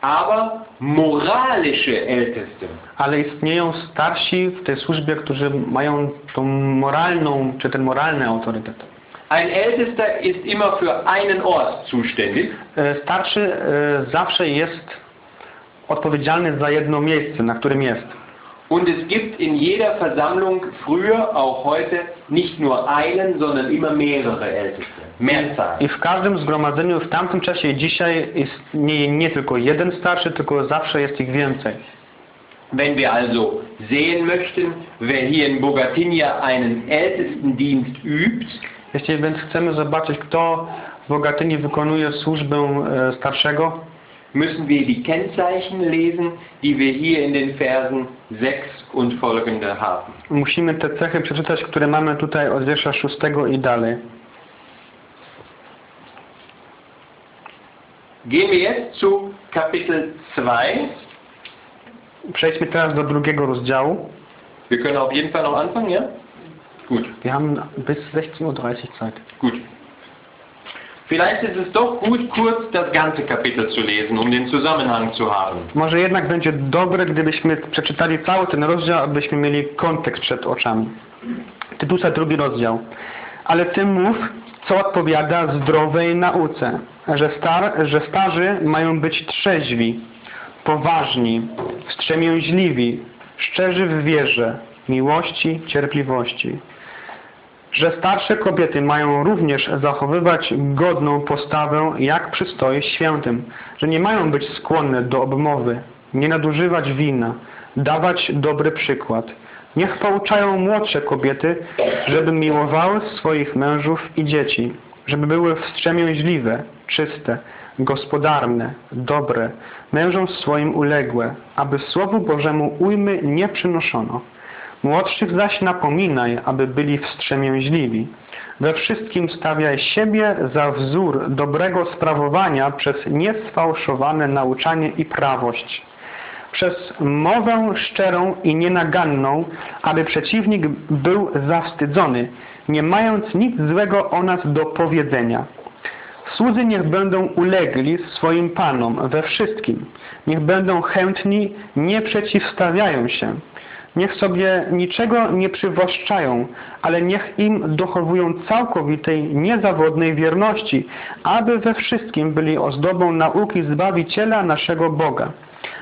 aber moralische Älteste.
ale istnieją starsi w tej służbie, którzy mają tą moralną, czy ten moralny autorytet.
Ein Ältester ist immer für einen Ort zuständig
E, Starszy e, zawsze jest odpowiedzialny za jedno miejsce, na którym jest.
und es gibt in jeder Versammlung früher, auch heute, nicht nur einen, sondern immer mehrere Älteste. Mehrzahl.
I w każdym zgromadzeniu w tamtym czasie i dzisiaj istnieje nie tylko jeden starszy, tylko zawsze jest ich więcej.
Wenn wir also sehen möchten, wer hier in Bogatynia einen Ältestendienst übt,
Jeśli więc chcemy zobaczyć, kto w Bogatyni wykonuje służbę e, starszego,
müssen wir die Kennzeichen lesen, die wir hier in den Versen 6 und folgende haben.
musimy te cechy przeczytać, które mamy tutaj od wiersza szóstego i dalej.
Gehen wir jetzt zu Kapitel 2.
Przejdźmy teraz do drugiego rozdziału.
Wir können auf jeden Fall noch anfangen, ja? Gut,
Wir haben bis 16.30 Uhr Zeit.
gut. Vielleicht ist es doch gut, kurz das ganze Kapitel zu lesen, um den Zusammenhang zu haben.
Może jednak będzie dobre, gdybyśmy przeczytali cały ten rozdział, abyśmy mieli kontekst przed oczami. Tytusa drugi rozdział. Ale ty mów, co odpowiada zdrowej nauce, że, star, że starzy mają być trzeźwi, poważni, wstrzemięźliwi, szczerzy w wierze, miłości, cierpliwości. Że starsze kobiety mają również zachowywać godną postawę, jak przystoi świętym, że nie mają być skłonne do obmowy, nie nadużywać wina, dawać dobry przykład. Niech pouczają młodsze kobiety, żeby miłowały swoich mężów i dzieci, żeby były wstrzemięźliwe, czyste, gospodarne, dobre, mężom swoim uległe, aby Słowu Bożemu ujmy nie przynoszono. Młodszych zaś napominaj, aby byli wstrzemięźliwi. We wszystkim stawiaj siebie za wzór dobrego sprawowania przez niesfałszowane nauczanie i prawość. Przez mowę szczerą i nienaganną, aby przeciwnik był zawstydzony, nie mając nic złego o nas do powiedzenia. Słudzy niech będą ulegli swoim panom we wszystkim. Niech będą chętni, nie przeciwstawiają się. Niech sobie niczego nie przywłaszczają, ale niech im dochowują całkowitej, niezawodnej wierności, aby we wszystkim byli ozdobą nauki Zbawiciela naszego Boga.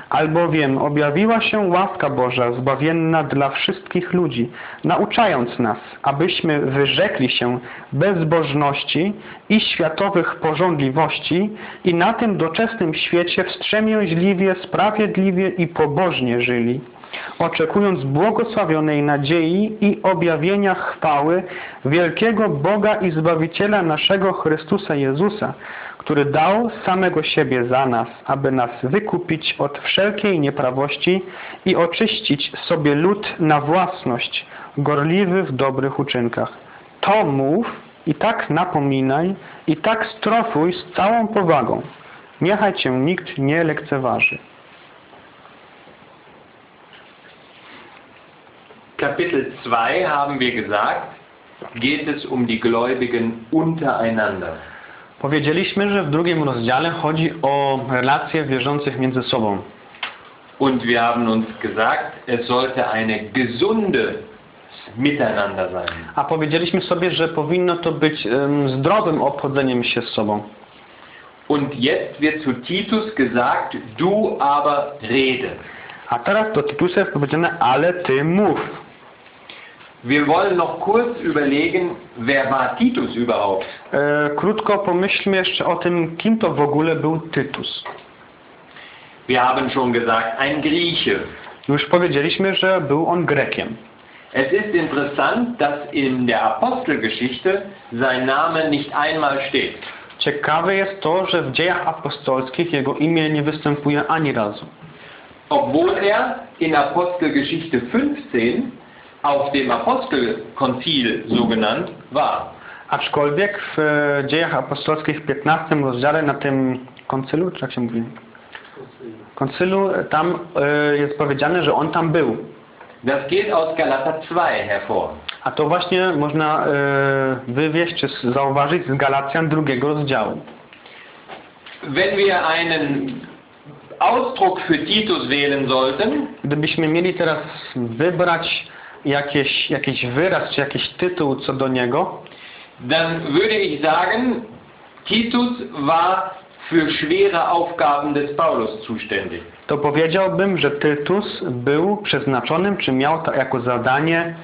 Albowiem objawiła się łaska Boża zbawienna dla wszystkich ludzi, nauczając nas, abyśmy wyrzekli się bezbożności i światowych porządliwości i na tym doczesnym świecie wstrzemięźliwie, sprawiedliwie i pobożnie żyli oczekując błogosławionej nadziei i objawienia chwały wielkiego Boga i Zbawiciela naszego Chrystusa Jezusa, który dał samego siebie za nas, aby nas wykupić od wszelkiej nieprawości i oczyścić sobie lud na własność, gorliwy w dobrych uczynkach. To mów i tak napominaj i tak strofuj z całą powagą. Niechaj cię nikt nie lekceważy.
Kapitel 2 haben wir gesagt, geht es um die Gläubigen untereinander.
Powiedzieliśmy, że w drugim rozdziale chodzi o relacje wierzących między sobą.
Und wir haben uns gesagt, es sollte eine gesunde Miteinander sein.
A powiedzieliśmy sobie, że powinno to być em, zdrowym obchodzeniem się z sobą.
Und jetzt wird zu Titus gesagt, du aber rede.
A teraz do Titusa jest powiedziane, ale ty mów.
Wir wollen noch kurz überlegen, wer war Titus überhaupt?
E, krótko pomyślmy jeszcze o tym, kim to w ogóle był Tytus.
Wir haben schon gesagt, ein Grieche.
Już powiedzieliśmy, że był on Grekiem.
Es ist interessant, dass in der Apostelgeschichte sein Name nicht einmal steht.
Ciekawe jest to, że w dziejach apostolskich jego imię nie występuje ani razu.
Obwohl er in Apostelgeschichte 15 auf dem Apostelkonzil so genannt war.
Aczkolwiek w e, dziejach apostolskich w 15 rozdziale na tym koncylu, czy jak się mówi? Koncylu, tam e, jest powiedziane, że on tam był.
Das geht aus Galater 2 hervor.
A to właśnie można e, wywieźć czy zauważyć z Galacjan drugiego rozdziału.
Wenn wir einen Ausdruck für Titus wählen sollten,
Gdybyśmy mieli teraz wybrać jakieś, jakiś wyraz czy jakiś tytuł co do niego,
dann würde ich sagen, Titus war für schwere Aufgaben des Paulus zuständig.
to powiedziałbym, że Tytus był przeznaczonym, czy miał to jako zadanie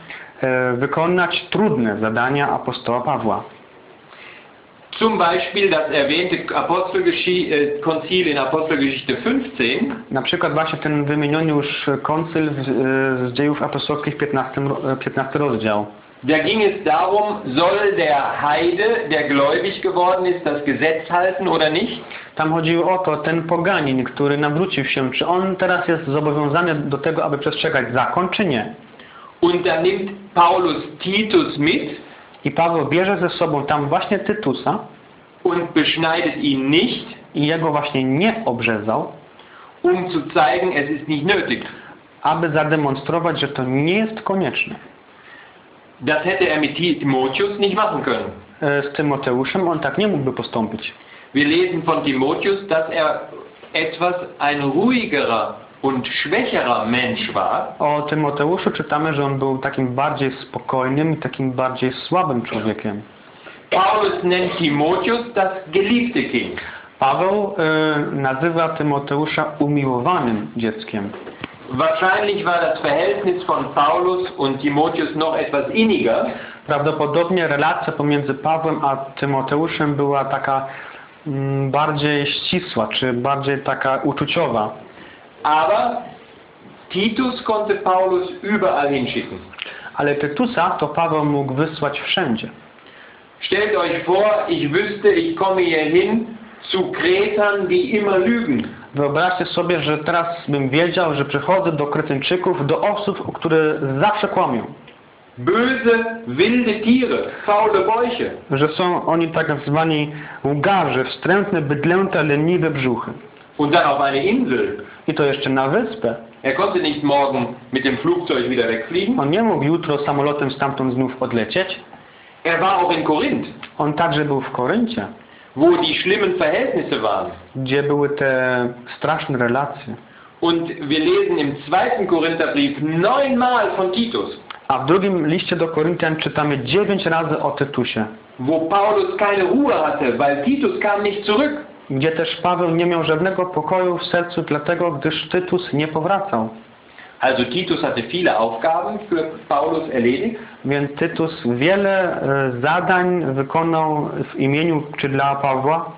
e, wykonać trudne zadania apostoła Pawła.
Zum Beispiel das erwähnte Apostelgeschi- äh, Konzil in Apostelgeschichte 15,
Na przykład właśnie ten wymieniony już koncyl w- e, z dziejów apostolskich 15, ro- e, 15 rozdział.
da ging es darum, soll der Heide, der gläubig geworden ist, das Gesetz halten oder nicht?
Tam chodziło o to, ten poganin, który nawrócił się, czy on teraz jest zobowiązany do tego, aby przestrzegać zakon, czy nie?
Und dann nimmt Paulus Titus mit
I Paweł bierze ze sobą tam właśnie Tytusa
und beschneidet ihn nicht,
i jego właśnie nie obrzezał,
um zu zeigen, es ist nicht nötig.
aby zademonstrować, że to nie jest konieczne.
Das hätte er mit Timotheus nicht machen können.
E, Z Tymoteuszem on tak nie mógłby postąpić.
Wir lesen von Timotheus, dass er etwas ein ruhigerer und schwächerer Mensch war,
O Tymoteuszu czytamy, że on był takim bardziej spokojnym i takim bardziej słabym człowiekiem.
Paulus nennt Timotheus das geliebte Kind.
Paweł e, nazywa Tymoteusza umiłowanym dzieckiem.
Wahrscheinlich war das Verhältnis von Paulus und Timotheus noch etwas inniger,
Prawdopodobnie relacja pomiędzy Pawłem a Tymoteuszem była taka mm, bardziej ścisła, czy bardziej taka uczuciowa.
Aber Titus konnte Paulus überall hinschicken.
Ale Tytusa to Paweł mógł wysłać wszędzie.
Stellt euch vor, ich wüsste, ich komme hier hin zu Kretern, die immer lügen.
Wyobraźcie sobie, że teraz bym wiedział, że przychodzę do Kretyńczyków, do osób, które zawsze kłamią.
Böse, wilde Tiere, faule Bäuche.
Że są oni tak zwani łgarze, wstrętne, bydlęte, leniwe brzuchy.
Und dann auf eine Insel.
I to jeszcze na wyspę.
Er konnte nicht morgen mit dem Flugzeug wieder wegfliegen.
On nie mógł jutro samolotem stamtąd znów odlecieć.
Er war auch in Korinth,
On także był w Koryncie,
wo die schlimmen Verhältnisse waren.
gdzie były te straszne relacje.
Und wir lesen im zweiten Korintherbrief neunmal von Titus,
A w drugim liście do Koryntian czytamy dziewięć razy o Tytusie,
wo Paulus keine Ruhe hatte, weil Titus kam nicht zurück.
Gdzie też Paweł nie miał żadnego pokoju w sercu, dlatego gdyż Tytus nie powracał.
Also Titus hatte viele Aufgaben für Paulus erledigt.
Więc Tytus wiele e, zadań wykonał w imieniu czy dla Pawła,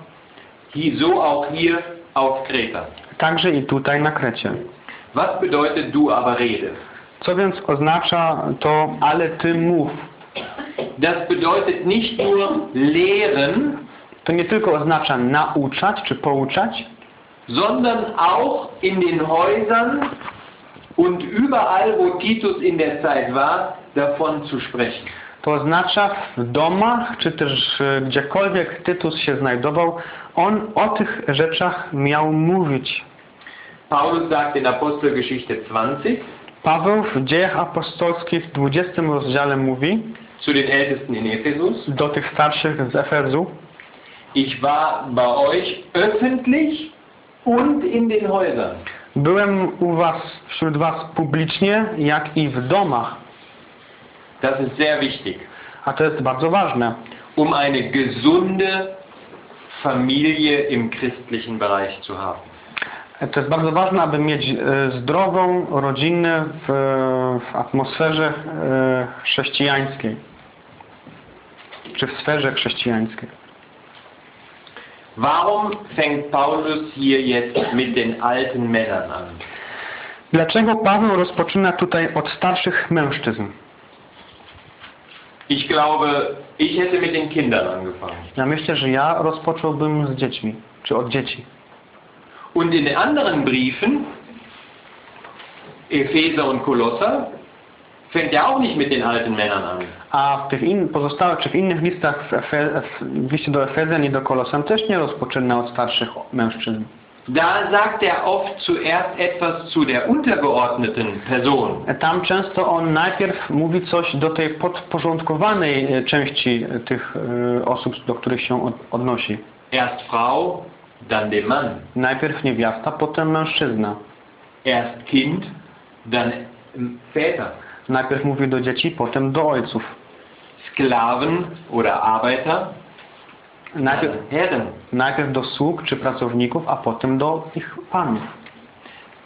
Hi- So auch hier auf Kreta.
także i tutaj na Krecie.
Was bedeutet du aber rede?
Co więc oznacza to, ale ty mów?
Das bedeutet nicht nur lehren,
To nie tylko oznacza nauczać czy pouczać,
sondern auch in den Häusern und überall, wo Titus in der Zeit war, davon zu sprechen.
to oznacza w domach, czy też e, gdziekolwiek Tytus się znajdował, on o tych rzeczach miał mówić.
Paulus sagt in Apostelgeschichte 20
Paweł w dziejach apostolskich w 20 rozdziale mówi
zu den Ältesten in Ephesus,
do tych starszych z Efezu,
ich war bei euch öffentlich und in den Häusern.
byłem u was, wśród was publicznie, jak i w domach.
Das ist sehr wichtig,
A to jest bardzo ważne,
um eine gesunde Familie im christlichen Bereich zu haben.
To jest bardzo ważne, aby mieć e, zdrową rodzinę w, w atmosferze e, chrześcijańskiej, czy w sferze chrześcijańskiej.
Warum fängt Paulus hier jetzt mit den alten Männern an?
Dlaczego Paweł rozpoczyna tutaj od starszych mężczyzn?
Ich glaube, ich hätte mit den Kindern angefangen.
Ja myślę, że ja rozpocząłbym z dziećmi, czy od dzieci.
Und in den anderen Briefen, Epheser und Kolosser, fängt er auch nicht mit den alten Männern an.
A w tych in, pozostałych, czy w innych listach, w, Efe, w liście do Efezjan i do Kolosan też nie rozpoczyna od starszych mężczyzn.
Da sagt er oft zuerst etwas zu der untergeordneten Person.
Tam często on najpierw mówi coś do tej podporządkowanej e, części e, tych e, osób, do których się od, odnosi.
Erst Frau, dann dem Mann.
Najpierw niewiasta, potem mężczyzna.
Erst Kind, dann Väter.
Najpierw mówi do dzieci, potem do ojców.
Sklaven oder Arbeiter,
Najpierw,
Herren.
najpierw do sług czy pracowników, a potem do ich panów.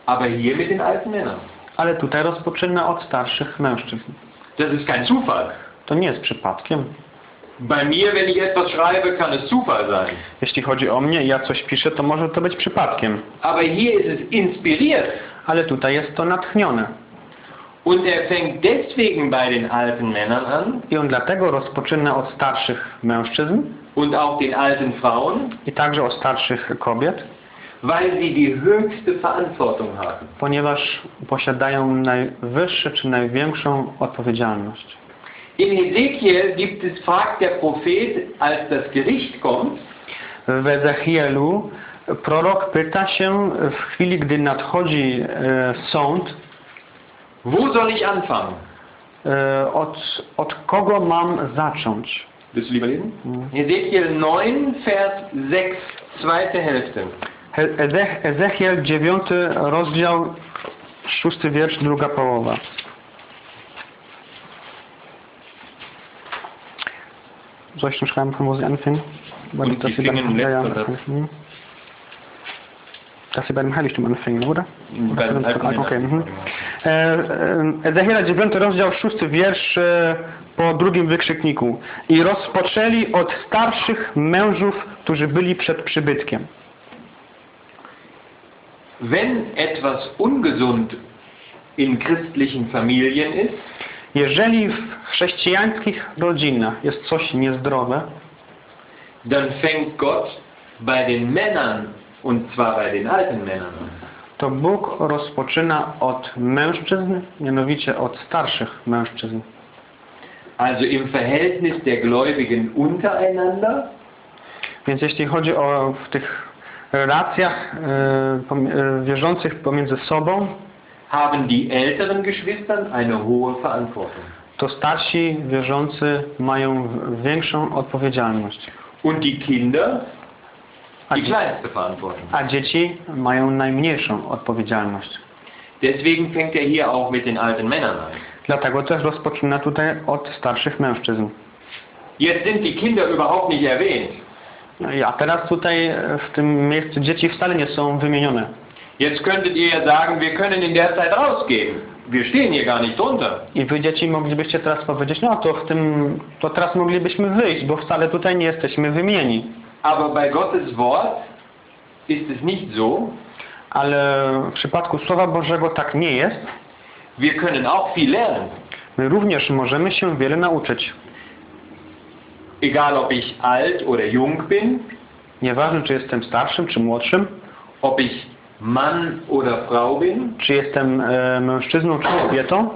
Aber hier mit den alten Männern.
Ale tutaj rozpoczyna od starszych mężczyzn.
Das ist kein Zufall.
To nie jest przypadkiem.
Bei mir, wenn ich etwas schreibe, kann es Zufall sein.
Jeśli chodzi o mnie ja coś piszę, to może to być przypadkiem.
Aber hier ist es inspiriert.
Ale tutaj jest to natchnione.
Und er fängt deswegen bei den alten Männern an.
I on dlatego rozpoczyna od starszych mężczyzn.
Und auch den alten Frauen,
i także od starszych kobiet,
weil sie die höchste Verantwortung haben.
ponieważ posiadają najwyższą czy największą odpowiedzialność.
In Ezekiel gibt es, fragt der Prophet, als das Gericht kommt,
W Ezechielu prorok pyta się w chwili, gdy nadchodzi e, sąd,
wo soll ich anfangen?
e, od, od kogo mam zacząć?
Willst du lieber lesen? Ezekiel 9, Vers 6, zweite Hälfte.
Ezechiel 9 rozdział 6 wiersz, druga połowa. Soll ich schon schreiben, von wo sie anfängen? Weil
Und die
sie beim-
fingen
ja, ja, Dass sie bei dem Heiligtum anfängen, oder?
Bei den alten Männern.
Okay, mhm. E, e, Ezechiela 9 rozdział 6 wiersz e, po drugim wykrzykniku. I rozpoczęli od starszych mężów, którzy byli przed przybytkiem.
Wenn etwas ungesund in christlichen Familien ist,
Jeżeli w chrześcijańskich rodzinach jest coś niezdrowe,
dann fängt Gott bei den Männern, und zwar bei den alten Männern
to Bóg rozpoczyna od mężczyzn, mianowicie od starszych mężczyzn.
Also im Verhältnis der Gläubigen untereinander
Więc jeśli chodzi o w tych relacjach e, pom- e, wierzących pomiędzy sobą,
haben die älteren Geschwister eine hohe Verantwortung.
to starsi wierzący mają większą odpowiedzialność,
Und die Kinder
a, dzie- a dzieci mają najmniejszą odpowiedzialność.
Deswegen fängt er hier auch mit den alten Männern an.
Dlatego też rozpoczyna tutaj od starszych mężczyzn.
Jetzt sind die Kinder überhaupt nicht erwähnt.
No i- A teraz tutaj e, w tym miejscu dzieci wcale nie są wymienione.
Jetzt könntet ihr ja sagen, wir können in der Zeit rausgehen. Wir stehen hier gar nicht drunter.
I wy dzieci moglibyście teraz powiedzieć, no to w tym, to teraz moglibyśmy wyjść, bo wcale tutaj nie jesteśmy wymieni.
Aber bei Gottes Wort ist es nicht so.
Ale w przypadku Słowa Bożego tak nie jest.
Wir können auch viel lernen.
My również możemy się wiele nauczyć.
Egal ob ich alt oder jung bin,
Nieważne, czy jestem starszym, czy młodszym,
ob ich Mann oder Frau bin,
czy jestem e, mężczyzną, czy kobietą,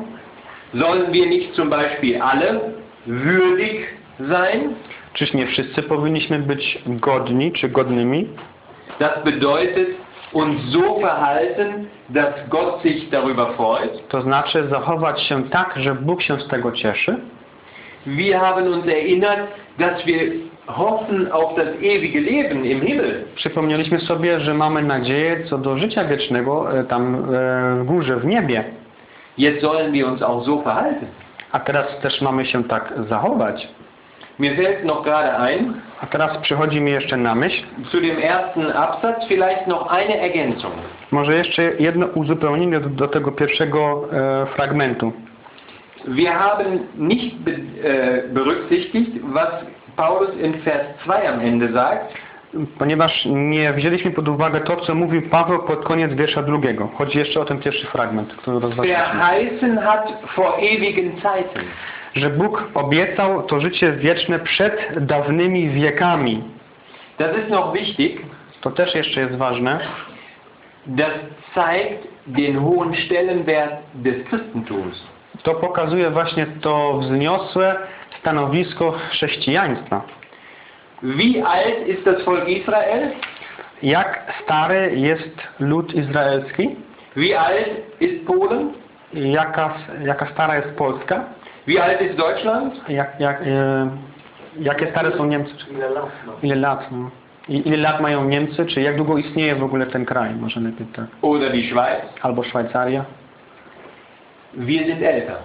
sollen wir nicht zum Beispiel alle würdig sein?
Czyż nie wszyscy powinniśmy być godni, czy godnymi?
Das bedeutet, uns so verhalten, dass Gott sich darüber freut.
To znaczy zachować się tak, że Bóg się z tego cieszy.
Wir haben uns erinnert, dass wir hoffen auf das ewige Leben im Himmel.
Przypomnieliśmy sobie, że mamy nadzieję co do życia wiecznego e, tam e, w górze, w niebie.
Jetzt sollen wir uns auch so verhalten.
A teraz też mamy się tak zachować.
Mir fällt noch gerade ein,
A teraz przychodzi mi jeszcze na myśl,
zu dem ersten Absatz vielleicht noch eine Ergänzung.
może jeszcze jedno uzupełnienie do, do tego pierwszego e, fragmentu.
Wir haben nicht be äh, berücksichtigt, was Paulus in Vers 2 am Ende sagt,
Ponieważ nie wzięliśmy pod uwagę to, co mówił Paweł pod koniec wiersza drugiego. Chodzi jeszcze o ten pierwszy fragment, który rozważaliśmy.
verheißen hat vor ewigen Zeiten.
Że Bóg obiecał to życie wieczne przed dawnymi wiekami.
Das ist noch wichtig.
To też jeszcze jest ważne.
Das zeigt den hohen Stellenwert des Christentums.
To pokazuje właśnie to wzniosłe stanowisko chrześcijaństwa.
Wie alt ist das Volk Israel?
Jak stary jest lud izraelski?
Wie alt ist Polen?
Jaka, jaka stara jest Polska?
Wie alt ist Deutschland?
Jak, jak, e, jakie stare są Niemcy? Ile lat? No? I ile lat mają Niemcy? Czy jak długo istnieje w ogóle ten kraj? Może lepiej tak.
Oder die Schweiz?
Albo Szwajcaria?
Wir sind älter.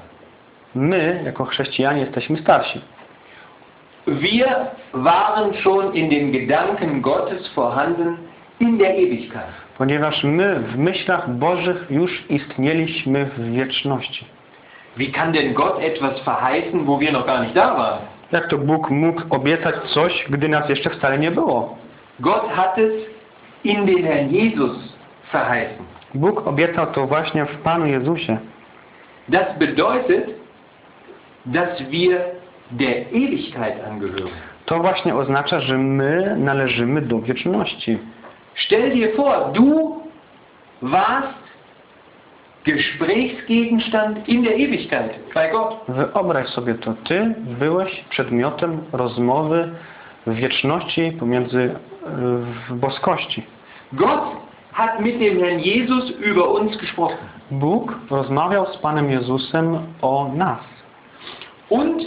My, jako chrześcijanie, jesteśmy starsi.
wir waren schon in den Gedanken Gottes vorhanden in der Ewigkeit.
Ponieważ my w myślach Bożych już istnieliśmy w wieczności.
Wie kann denn Gott etwas verheißen, wo wir noch gar nicht da waren?
Jak to Bóg mógł obiecać coś, gdy nas jeszcze wcale nie było?
Gott hat es in den Herrn Jesus verheißen.
Bóg obiecał to właśnie w Panu Jezusie.
Das bedeutet, dass wir der Ewigkeit angehören.
To właśnie oznacza, że my należymy do wieczności.
Stell dir vor, du warst Gesprächsgegenstand in der Ewigkeit bei Gott.
Wyobraź sobie to, ty byłeś przedmiotem rozmowy w wieczności pomiędzy y, w boskości.
Gott hat mit dem Herrn Jesus über uns gesprochen.
Bóg rozmawiał z Panem Jezusem o nas.
Und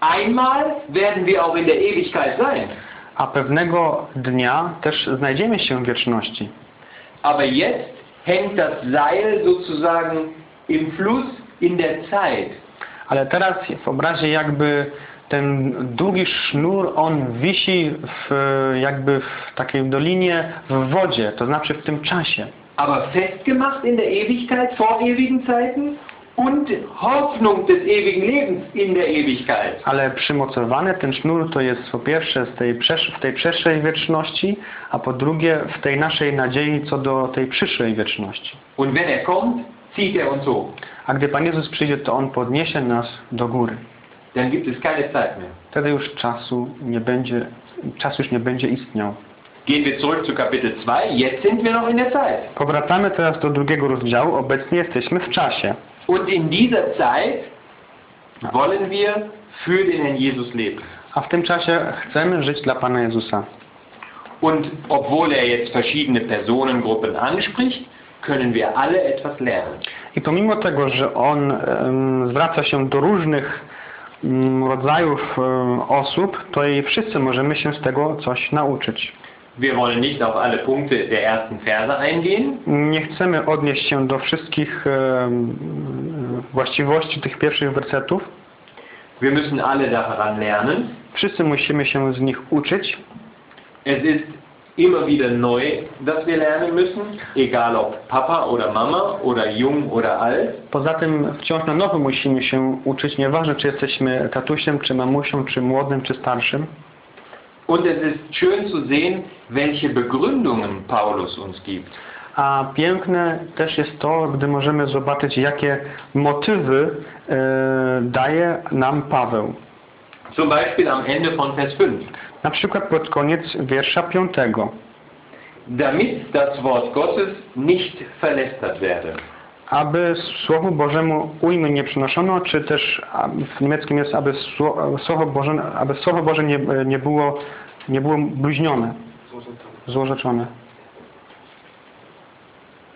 einmal werden wir auch in der Ewigkeit sein.
A pewnego dnia też znajdziemy się w wieczności.
Aber jetzt hängt das Seil sozusagen im Fluss in der Zeit.
Ale teraz w obrazie jakby ten długi sznur, on wisi w, jakby w takiej dolinie w wodzie, to znaczy w tym czasie.
Aber festgemacht in der Ewigkeit, vor ewigen Zeiten und Hoffnung des ewigen Lebens in der Ewigkeit.
Ale przymocowany ten sznur to jest po pierwsze z tej w tej przeszłej wieczności, a po drugie w tej naszej nadziei co do tej przyszłej wieczności.
Und wenn er kommt, zieht er uns hoch.
A gdy Pan Jezus przyjdzie, to On podniesie nas do góry.
Dann gibt es keine Zeit mehr.
Wtedy już czasu nie będzie, czas już nie będzie istniał.
Gehen wir zurück zu Kapitel 2. Jetzt sind wir noch in der Zeit.
Powracamy teraz do drugiego rozdziału. Obecnie jesteśmy w czasie.
Und in dieser Zeit wollen wir für den Herrn Jesus leben.
A w tym czasie chcemy żyć dla Pana Jezusa.
Und obwohl er jetzt verschiedene Personengruppen anspricht, können wir alle etwas lernen.
I pomimo tego, że On em, zwraca się do różnych mm, rodzajów em, osób, to i wszyscy możemy się z tego coś nauczyć.
Wir wollen nicht auf alle Punkte der ersten Verse eingehen,
Nie chcemy odnieść się do wszystkich właściwości tych pierwszych wersetów.
wir müssen alle daran lernen.
Wszyscy musimy się z nich uczyć.
Es ist immer wieder neu, dass wir lernen müssen, egal ob Papa oder Mama oder jung oder alt.
Poza tym wciąż na nowo musimy się uczyć, nieważne czy jesteśmy tatusiem, czy mamusią, czy młodym, czy starszym.
Und es ist schön zu sehen, welche Begründungen Paulus uns gibt.
A piękne też jest to, gdy możemy zobaczyć, jakie motywy e, daje nam Paweł.
Zum Beispiel am Ende von Vers 5.
Na przykład pod koniec wiersza piątego.
Damit das Wort Gottes nicht verlästert werde.
Aby Słowu Bożemu ujmy nie przynoszono, czy też w niemieckim jest, aby Sło- Słowo Boże, aby Słowo Boże nie, nie było, nie było bluźnione, złorzeczone.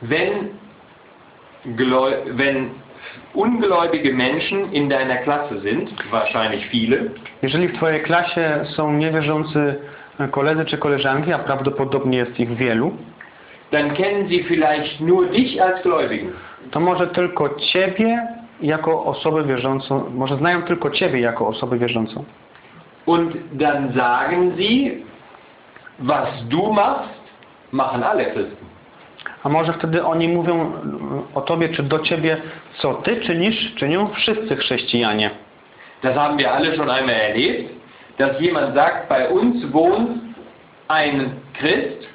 Wenn, wenn ungläubige Menschen in deiner Klasse sind, wahrscheinlich viele,
Jeżeli w Twojej klasie są niewierzący koledzy czy koleżanki, a prawdopodobnie jest ich wielu,
dann kennen sie vielleicht nur dich als Gläubigen.
To może tylko Ciebie jako osobę wierzącą, może znają tylko Ciebie jako osobę wierzącą.
Und dann sagen sie, was du machst, machen alle Christen.
A może wtedy oni mówią o Tobie czy do Ciebie, co Ty czynisz, czynią wszyscy chrześcijanie.
Das haben wir alle schon einmal erlebt, dass jemand sagt, bei uns wohnt ein Christ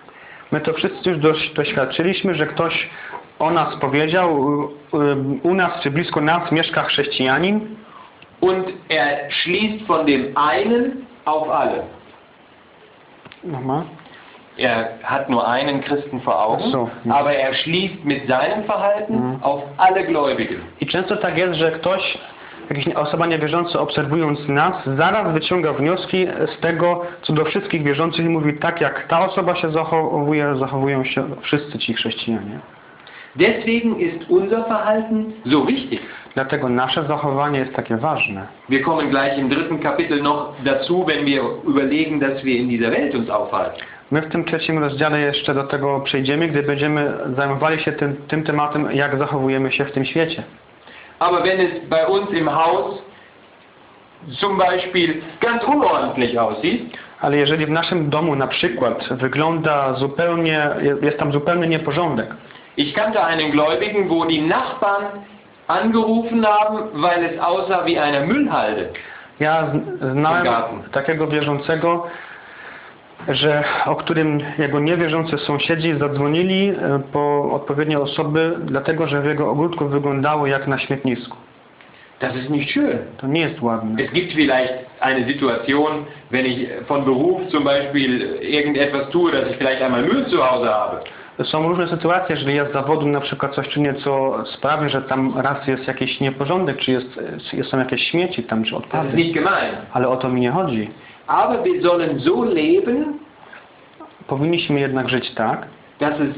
My to wszyscy już doś- doświadczyliśmy, że ktoś o nas powiedział, u- u- u nas czy blisko nas mieszka chrześcijanin
und er schließt von dem einen auf alle.
Aha.
Er hat nur einen Christen vor Augen,
so, ja.
aber er schließt mit seinem Verhalten
Mhm.
auf alle Gläubigen.
I często tak jest, że ktoś, jakaś osoba niewierząca obserwując nas, zaraz wyciąga wnioski z tego, co do wszystkich wierzących i mówi, tak jak ta osoba się zachowuje, zachowują się wszyscy ci chrześcijanie.
Deswegen ist unser Verhalten so wichtig.
Dlatego nasze zachowanie jest takie ważne.
Wir kommen gleich im dritten Kapitel noch dazu, wenn wir überlegen, dass wir in dieser Welt uns aufhalten.
My w tym trzecim rozdziale jeszcze do tego przejdziemy, gdy będziemy zajmowali się tym, tym tematem, jak zachowujemy się w tym świecie.
Aber wenn es bei uns im Haus zum Beispiel ganz unordentlich aussieht,
Ale jeżeli w naszym domu na przykład wygląda zupełnie, jest tam zupełny nieporządek,
ich kannte einen Gläubigen, wo die Nachbarn angerufen haben, weil es aussah wie eine Müllhalde.
Ja znałem takiego wierzącego, że o którym jego niewierzący sąsiedzi zadzwonili e, po odpowiednie osoby, dlatego że w jego ogródku wyglądało jak na śmietnisku.
Das ist nicht schön.
To nie jest ładne.
Es gibt vielleicht eine Situation, wenn ich von Beruf zum Beispiel irgendetwas tue, dass ich vielleicht einmal Müll zu Hause habe.
Są różne sytuacje, jeżeli ja z zawodu na przykład coś czynię, co sprawi, że tam raz jest jakiś nieporządek, czy jest, czy są jakieś śmieci tam, czy odpady. Ale o to mi nie chodzi.
Aber wir sollen so leben,
Powinniśmy jednak żyć tak,
dass es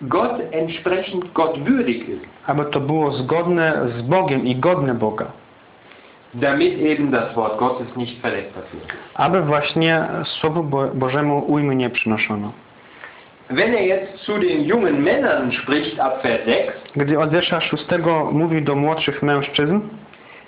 Gott entsprechend gottwürdig ist,
aby to było zgodne z Bogiem i godne Boga.
damit eben das Wort Gottes nicht verletzbar wird.
Aby właśnie Słowu Bo Bożemu ujmy nie przynoszono.
Wenn er jetzt zu den jungen Männern spricht ab Vers 6,
Gdy od wiersza szóstego mówi do młodszych mężczyzn,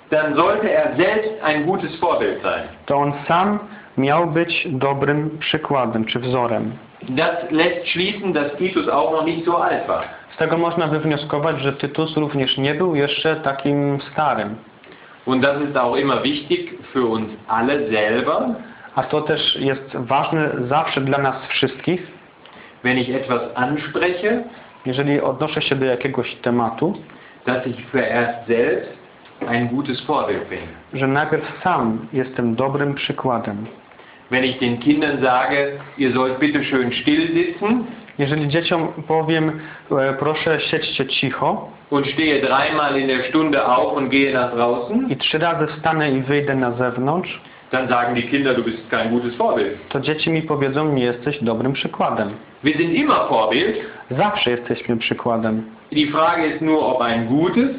dann sollte er selbst ein gutes Vorbild sein.
to on sam miał być dobrym przykładem czy wzorem.
Das lässt schließen, dass Titus auch noch nicht so alt war.
Z tego można wywnioskować, że Tytus również nie był jeszcze takim starym.
Und das ist auch immer wichtig für uns alle selber,
A to też jest ważne zawsze dla nas wszystkich,
wenn ich etwas anspreche,
jeżeli odnoszę się do jakiegoś tematu,
dass ich zuerst selbst ein gutes Vorbild bin.
że najpierw sam jestem dobrym przykładem.
Wenn ich den Kindern sage, ihr sollt bitte schön still sitzen
Jeżeli dzieciom powiem, e, proszę siedźcie cicho
und stehe dreimal in der Stunde auf und gehe nach draußen,
i trzy razy wstanę i wyjdę na zewnątrz,
dann sagen die Kinder, du bist kein gutes Vorbild.
to dzieci mi powiedzą, nie jesteś dobrym przykładem.
Wir sind immer Vorbild.
Zawsze jesteśmy przykładem.
Die Frage ist nur, ob ein gutes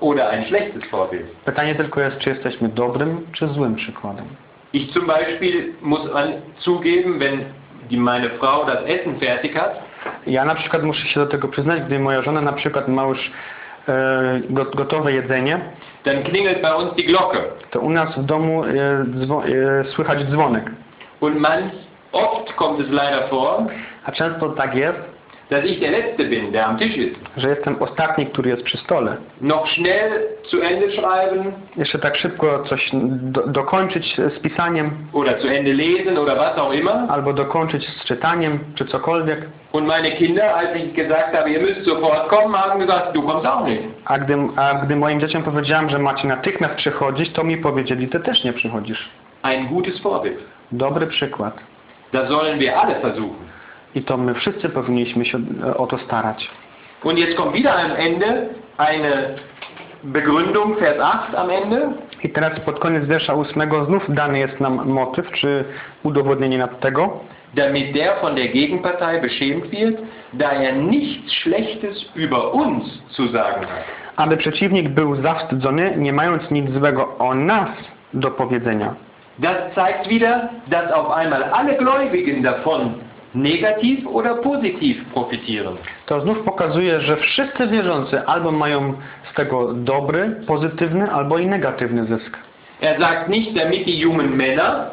oder ein schlechtes Vorbild.
Pytanie tylko jest, czy jesteśmy dobrym, czy złym przykładem.
Ich zum Beispiel muss zugeben, wenn die, meine Frau das Essen fertig hat,
Ja na przykład muszę się do tego przyznać, gdy moja żona na przykład ma już gotowe jedzenie,
dann klingelt bei uns die Glocke.
to u nas w domu e, dzwo, e, słychać dzwonek.
Und manch oft kommt es leider vor,
A często tak jest,
dass ich der Letzte bin, der am Tisch ist.
że jestem ostatni, który jest przy stole.
Noch schnell zu Ende schreiben
Jeszcze tak szybko coś do, dokończyć z pisaniem,
oder zu Ende lesen oder was auch immer.
albo dokończyć z czytaniem, czy cokolwiek.
Und meine Kinder, als ich gesagt habe, ihr müsst sofort kommen, haben gesagt, du kommst auch nicht.
A gdy, a gdy moim dzieciom powiedziałem, że macie natychmiast przychodzić, to mi powiedzieli, ty też nie przychodzisz.
Ein gutes Vorbild.
Dobry przykład.
Das sollen wir alle versuchen.
I to my wszyscy powinniśmy się e, o to starać.
Und jetzt kommt wieder am Ende eine Begründung, Vers 8 am Ende.
I teraz pod koniec wiersza ósmego znów dany jest nam motyw, czy udowodnienie nad tego,
damit der von der Gegenpartei beschämt wird, da er nichts Schlechtes über uns zu sagen hat.
aby przeciwnik był zawstydzony, nie mając nic złego o nas do powiedzenia.
Das zeigt wieder, dass auf einmal alle Gläubigen davon negativ oder positiv profitieren.
To znów pokazuje, że wszyscy wierzący albo mają z tego dobry, pozytywny, albo i negatywny zysk.
Er sagt nicht, damit die jungen Männer,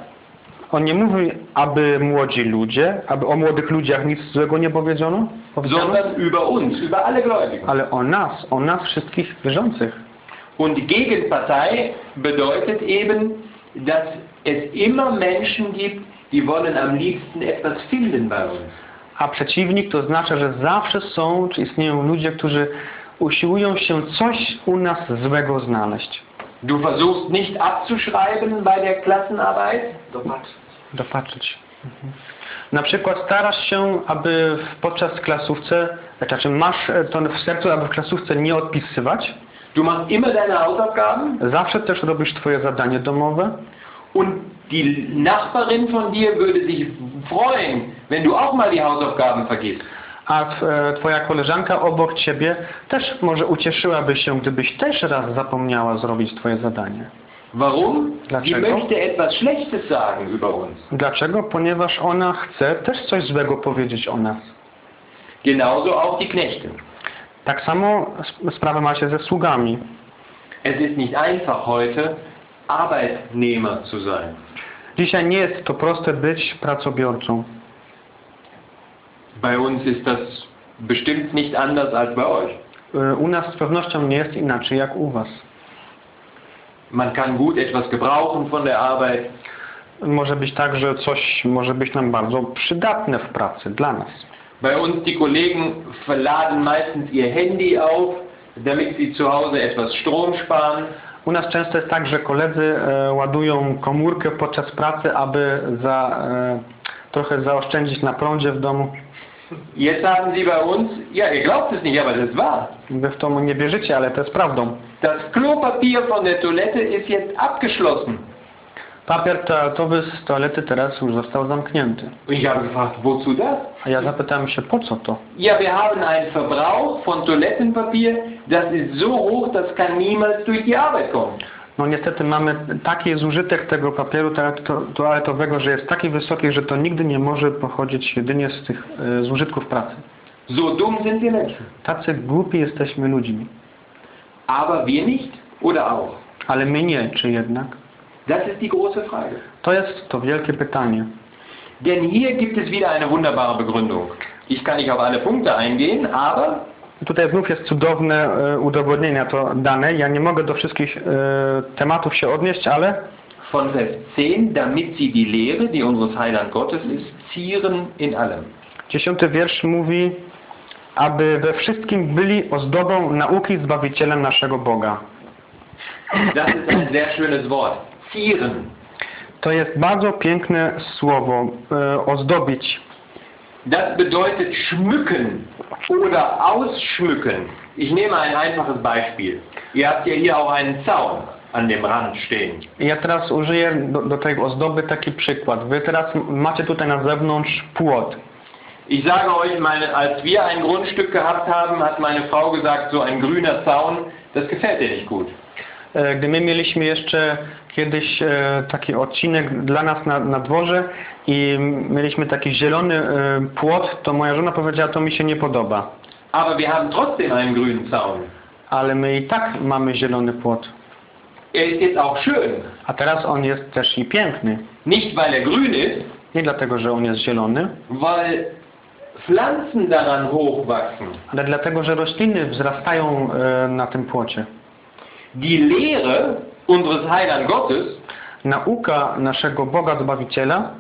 On nie mówi, aby młodzi ludzie, aby o młodych ludziach nic złego nie powiedziano, powiedziano
sondern über uns, über alle Gläubigen.
ale o nas, o nas wszystkich wierzących.
Und Gegenpartei bedeutet eben, dass es immer Menschen gibt, die wollen am liebsten etwas finden bei uns.
A przeciwnik to znaczy, że zawsze są, czy istnieją ludzie, którzy usiłują się coś u nas złego znaleźć.
Du versuchst nicht abzuschreiben bei der Klassenarbeit,
Dopatrzyć. Mhm. Na przykład starasz się, aby podczas klasówce, znaczy masz e, to w sercu, aby w klasówce nie odpisywać.
du machst immer deine Hausaufgaben
Zawsze też robisz twoje zadanie domowe.
Und die Nachbarin von dir würde sich freuen, wenn du auch mal die Hausaufgaben vergisst.
A e, twoja koleżanka obok ciebie też może ucieszyłaby się, gdybyś też raz zapomniała zrobić twoje zadanie.
Warum? Sie
Dlaczego?
möchte etwas Schlechtes sagen über uns.
Dlaczego? Ponieważ ona chce też coś złego powiedzieć o nas.
Genauso auch die Knechte.
Tak samo sp- sprawa ma się ze sługami.
Es ist nicht einfach heute, Arbeitnehmer zu sein.
Dzisiaj nie jest to proste być pracobiorcą.
Bei uns ist das bestimmt nicht anders als bei euch.
U nas z pewnością nie jest inaczej jak u was.
Man kann gut etwas gebrauchen von der Arbeit,
Może być tak, że coś może być nam bardzo przydatne w pracy dla nas.
Bei uns die Kollegen verladen meistens ihr Handy auf, damit sie zu Hause etwas Strom sparen.
U nas często jest tak, że koledzy e, ładują komórkę podczas pracy, aby za, e, trochę zaoszczędzić na prądzie w domu.
Jetzt sagen sie bei uns, ja, ihr glaubt es nicht, aber das ist wahr.
Wy w to nie wierzycie, ale to jest prawdą.
Das Klopapier von der Toilette ist jetzt abgeschlossen.
Papier toaletowy z toalety teraz już został zamknięty.
Ich habe gefragt, wozu das?
A ja zapytałem się, po co to?
Ja, wir haben einen Verbrauch von Toilettenpapier, das ist so hoch, das kann niemals durch die Arbeit kommen.
No niestety mamy taki zużytek tego papieru toaleto- toaletowego, że jest taki wysoki, że to nigdy nie może pochodzić jedynie z tych e, zużytków pracy.
So dumm sind wir Menschen.
Tacy głupi jesteśmy ludźmi.
Aber wir nicht oder auch?
Ale my nie, czy jednak?
Das ist die große Frage.
To jest to wielkie pytanie.
Denn hier gibt es wieder eine wunderbare Begründung. Ich kann nicht auf alle Punkte eingehen, aber
Tutaj znów jest cudowne e, udowodnienia to dane. Ja nie mogę do wszystkich e, tematów się odnieść, ale
von Vers 10, damit sie die Lehre, die unseres Heiland Gottes ist, zieren in allem.
dziesiąty wiersz mówi, aby we wszystkim byli ozdobą nauki Zbawicielem naszego Boga.
Das ist ein sehr schönes Wort.
To jest bardzo piękne słowo, e, ozdobić.
Das bedeutet schmücken oder ausschmücken. Ich nehme ein einfaches Beispiel. Ihr habt ja hier auch einen Zaun an dem Rand stehen.
Ja teraz użyję do, do tej ozdoby taki przykład. Wy teraz macie tutaj na zewnątrz płot.
Ich sage euch, meine, als wir ein Grundstück gehabt haben, hat meine Frau gesagt, so ein grüner Zaun, das gefällt ihr nicht gut.
E, Gdy my mieliśmy jeszcze kiedyś e, taki odcinek dla nas na, na dworze i mieliśmy taki zielony e, płot, to moja żona powiedziała, to mi się nie podoba.
Aber wir haben trotzdem einen grünen Zaun.
Ale my i tak mamy zielony płot.
Er ist jetzt auch schön.
A teraz on jest też i piękny.
Nicht weil er grün ist,
Nie dlatego, że on jest zielony,
weil Pflanzen daran hochwachsen.
ale dlatego, że rośliny wzrastają na tym płocie.
Die Lehre unseres Heiland Gottes,
Nauka naszego Boga Zbawiciela,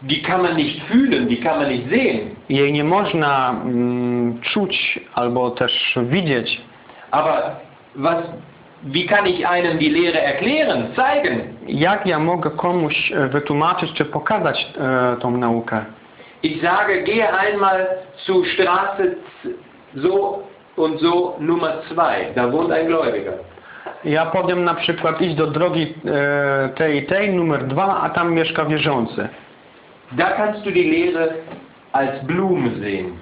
die kann man nicht fühlen, die kann man nicht sehen.
jej nie można mm, czuć albo też widzieć,
Aber was, wie kann ich einem die Lehre erklären, zeigen?
Jak ja mogę komuś e, wytłumaczyć czy pokazać e, tą naukę?
Ich sage, gehe einmal zu Straße so und so Nummer 2. Da wohnt ein Gläubiger.
Ja powiem na przykład iść do drogi e, tej tej, numer dwa, a tam mieszka wierzący.
Da kannst du die Lehre als Blume sehen.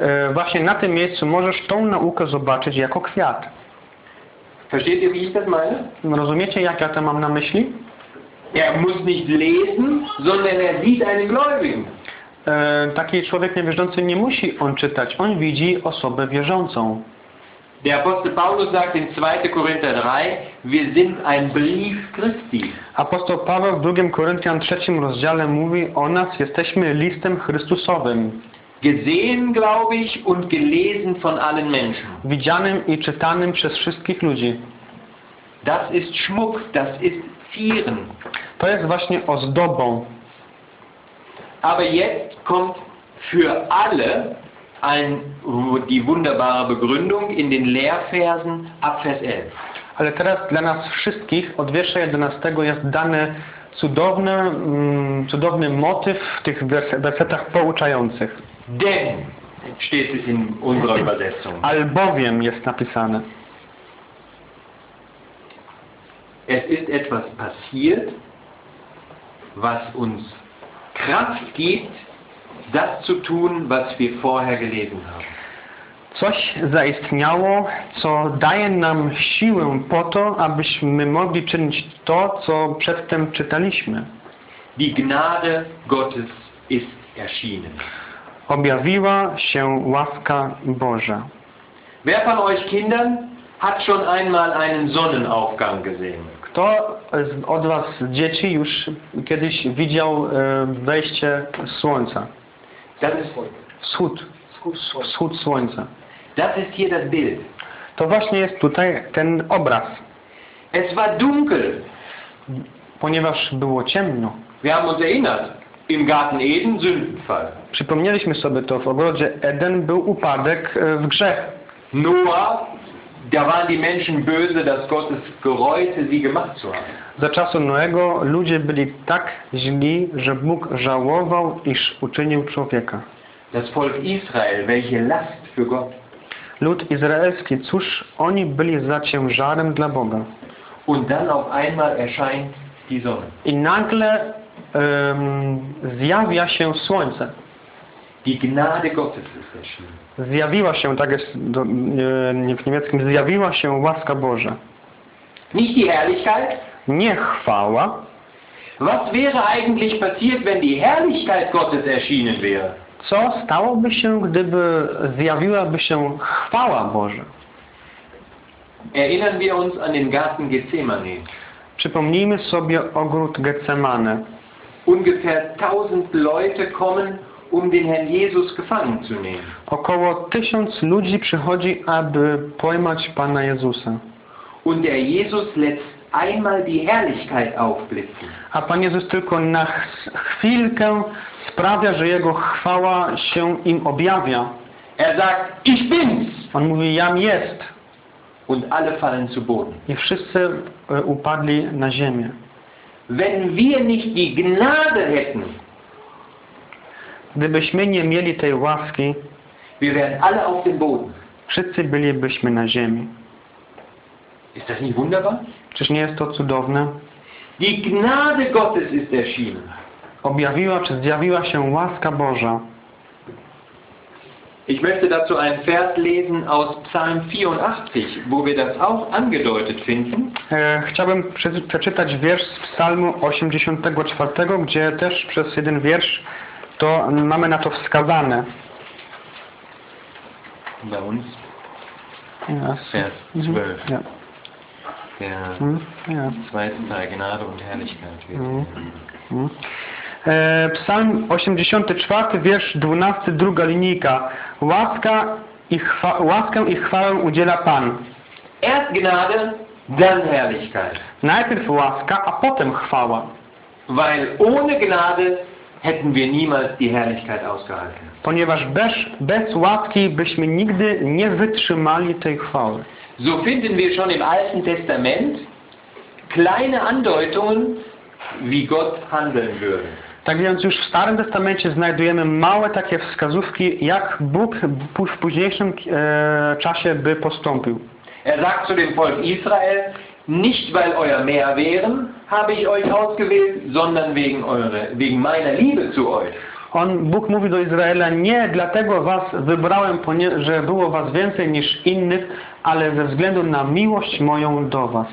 E, właśnie na tym miejscu możesz tą naukę zobaczyć jako kwiat.
Versteht ihr, wie ich das meine?
Rozumiecie, jak ja to mam na myśli?
Er muss nicht lesen, sondern er sieht einen Gläubigen.
E, taki człowiek niewierzący nie musi on czytać, on widzi osobę wierzącą.
Der Apostel Paulus sagt in 2. Korinther 3, wir sind ein Brief Christi.
Apostoł Paweł w 2 Koryntian 3 rozdziale mówi o nas, jesteśmy listem Chrystusowym,
Gesehen, glaube ich, und gelesen von allen Menschen.
widzianym i czytanym przez wszystkich ludzi.
Das ist Schmuck, das ist Zieren.
To jest właśnie ozdobą.
Aber jetzt kommt für alle ein, die wunderbare Begründung in den Lehrversen ab Vers 11.
Ale teraz dla nas wszystkich od wiersza 11 jest dany cudowny, mm, cudowny motyw w tych wers- wersetach pouczających.
Denn steht es in unserer Übersetzung.
Albowiem jest napisane.
Es ist etwas passiert, was uns Kraft gibt, das zu tun, was wir vorher gelesen haben.
Coś zaistniało, co daje nam siłę po to, abyśmy mogli czynić to, co przedtem czytaliśmy.
Die Gnade Gottes ist erschienen.
Objawiła się łaska Boża.
Wer von euch Kindern hat schon einmal einen Sonnenaufgang gesehen?
Kto od Was, dzieci, już kiedyś widział e, wejście słońca? Wschód. Wschód słońca.
Das ist hier das Bild.
To właśnie jest tutaj ten obraz.
Es war dunkel.
Ponieważ było ciemno.
Wir haben uns erinnert, im Garten Eden Sündenfall.
Przypomnieliśmy sobie to, w ogrodzie Eden był upadek e, w grzech.
Noah, da waren die Menschen böse, dass Gott es gereute, sie gemacht zu haben.
Za czasu Noego ludzie byli tak źli, że Bóg żałował, iż uczynił człowieka.
Das Volk Israel, welche Last für Gott.
Lud izraelski, cóż oni byli za ciężarem dla Boga.
Und dann auf einmal erscheint die Sonne.
I nagle em, zjawia się słońce.
Die Gnade Gottes ist erschienen.
Zjawiła się, tak jest do, e, w niemieckim, zjawiła się łaska Boża.
Nicht die Herrlichkeit.
Nie chwała.
Was wäre eigentlich passiert, wenn die Herrlichkeit Gottes erschienen wäre?
Co stałoby się, gdyby zjawiłaby się chwała Boża?
Erinnern wir uns an den Garten Gethsemane.
Przypomnijmy sobie ogród Getsemane.
Ungefähr 1000 Leute kommen, um den Herrn Jesus gefangen zu nehmen.
Około tysiąc ludzi przychodzi, aby pojmać Pana Jezusa.
Und der Jesus lässt einmal die Herrlichkeit aufblitzen.
A Pan Jezus tylko na ch- chwilkę sprawia, że Jego chwała się im objawia.
Er sagt, ich bin's!
On mówi, jam jest.
Und alle fallen zu Boden.
I wszyscy e, upadli na ziemię.
Wenn wir nicht die Gnade hätten,
Gdybyśmy nie mieli tej łaski,
wir wären alle auf dem Boden.
wszyscy bylibyśmy na ziemi.
Ist das nicht wunderbar?
Czyż nie jest to cudowne?
Die Gnade Gottes ist erschienen.
Objawiła czy zjawiła się łaska Boża.
Ich möchte dazu einen Vers lesen aus Psalm 84, wo wir das auch angedeutet finden.
E, chciałbym prze- przeczytać wiersz z psalmu 84, gdzie też przez jeden wiersz to mamy na to wskazane.
Bei uns
Yes.
Vers
Mhm.
12.
Ja.
Der
Mhm. Ja.
zweite Teil, Gnade und Herrlichkeit. wird.
Mhm. Mhm. E, Psalm 84, wiersz 12, druga linijka. Łaska i chwa, łaskę i chwałę udziela Pan.
Erst Gnade, dann Herrlichkeit.
Najpierw łaska, a potem chwała.
Weil ohne Gnade hätten wir niemals die Herrlichkeit ausgehalten.
Ponieważ bez, bez łaski byśmy nigdy nie wytrzymali tej chwały.
So finden wir schon im Alten Testament kleine Andeutungen, wie Gott handeln würde.
Tak więc już w Starym Testamencie znajdujemy małe takie wskazówki, jak Bóg w późniejszym e, czasie by postąpił.
Er sagt zu dem Volk Israel, nicht weil euer mehr wären, habe ich euch ausgewählt, sondern wegen, eure, wegen meiner Liebe zu euch.
On, Bóg mówi do Izraela, nie dlatego was wybrałem, że było was więcej niż innych, ale ze względu na miłość moją do was.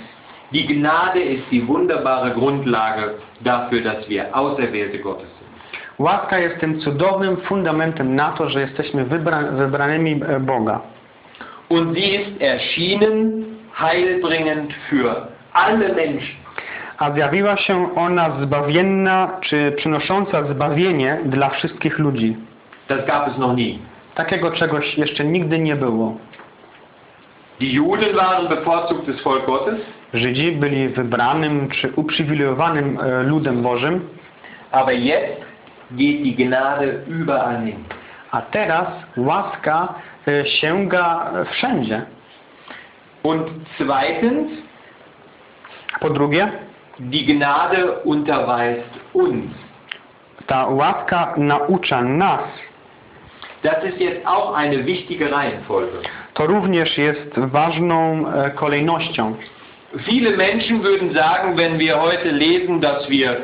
Die Gnade ist die wunderbare Grundlage dafür, dass wir Auserwählte Gottes sind.
Łaska jest tym cudownym fundamentem na to, że jesteśmy wybra wybranymi e, Boga.
Und sie ist erschienen, heilbringend für alle Menschen.
A zjawiła się ona zbawienna, czy przynosząca zbawienie dla wszystkich ludzi.
Das gab es noch nie.
Takiego czegoś jeszcze nigdy nie było.
Die Juden waren bevorzugtes Volk Gottes,
Żydzi byli wybranym czy uprzywilejowanym e, ludem Bożym,
aber jetzt geht die Gnade überall hin.
a teraz łaska e, sięga wszędzie.
Und zweitens,
Po drugie,
die Gnade unterweist uns.
ta łaska naucza nas.
Das ist jetzt auch eine wichtige Reihenfolge.
To również jest ważną e, kolejnością.
Viele Menschen würden sagen, wenn wir heute lesen, dass wir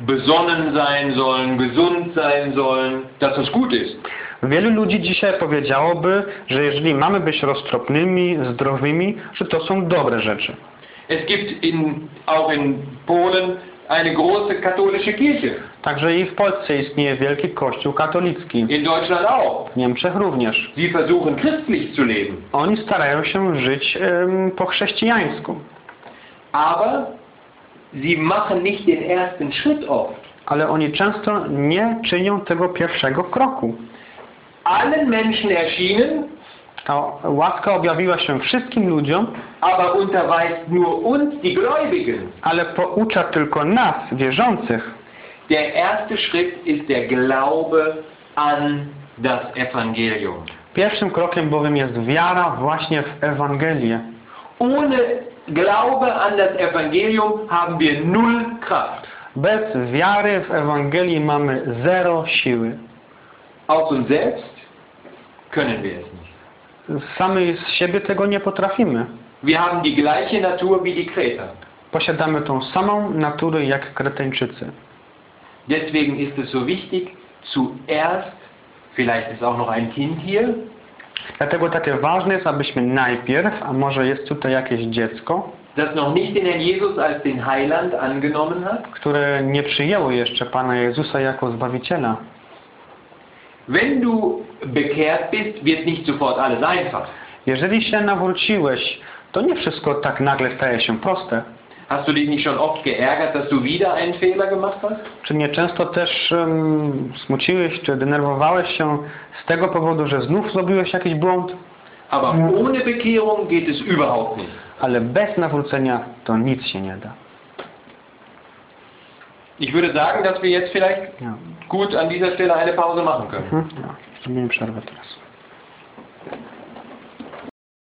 besonnen sein sollen, gesund sein sollen, dass das gut ist.
Wielu ludzi dzisiaj powiedziałoby, że jeżeli mamy być roztropnymi, zdrowymi, że to są dobre rzeczy.
Es gibt in, auch in Polen eine große katholische Kirche,
Także i w Polsce istnieje wielki kościół katolicki.
in Deutschland auch.
W Niemczech również.
Sie versuchen christlich zu leben.
Oni starają się żyć po chrześcijańsku.
Aber sie machen nicht den ersten Schritt oft.
Ale oni często nie czynią tego pierwszego kroku.
Allen Menschen erschienen,
Ta łaska objawiła się wszystkim ludziom,
aber unterweist nur uns, die Gläubigen.
ale poucza tylko nas, wierzących.
Der erste Schritt ist der Glaube an das Evangelium.
Pierwszym krokiem bowiem jest wiara właśnie w Ewangelię.
Ohne Glaube an das Evangelium haben wir null Kraft.
Bez wiary w Ewangelii mamy zero siły.
Aus uns selbst können wir es.
Sami z siebie tego nie potrafimy.
Wir haben die gleiche Natur wie die Kreter.
Posiadamy tą samą naturę jak Kreteńczycy.
Deswegen ist es so wichtig, zuerst, vielleicht ist auch noch ein Kind hier,
Dlatego takie ważne jest, abyśmy najpierw, a może jest tutaj jakieś dziecko,
das noch nicht den Herrn Jesus als den Heiland angenommen hat,
które nie przyjęło jeszcze Pana Jezusa jako Zbawiciela.
Wenn du bekehrt bist, wird nicht sofort alles einfach.
Jeżeli się nawróciłeś, to nie wszystko tak nagle staje się proste.
Hast du dich nicht schon oft geärgert, dass du wieder einen Fehler gemacht hast?
Czy nie często też um, smuciłeś, czy denerwowałeś się z tego powodu, że znów zrobiłeś jakiś błąd?
Aber ohne Bekehrung geht es überhaupt nicht.
Ale bez nawrócenia to nic się nie da.
Ich würde sagen, dass wir jetzt vielleicht
Ja.
Gut an dieser Stelle eine Pause machen können.
Mhm. Ja.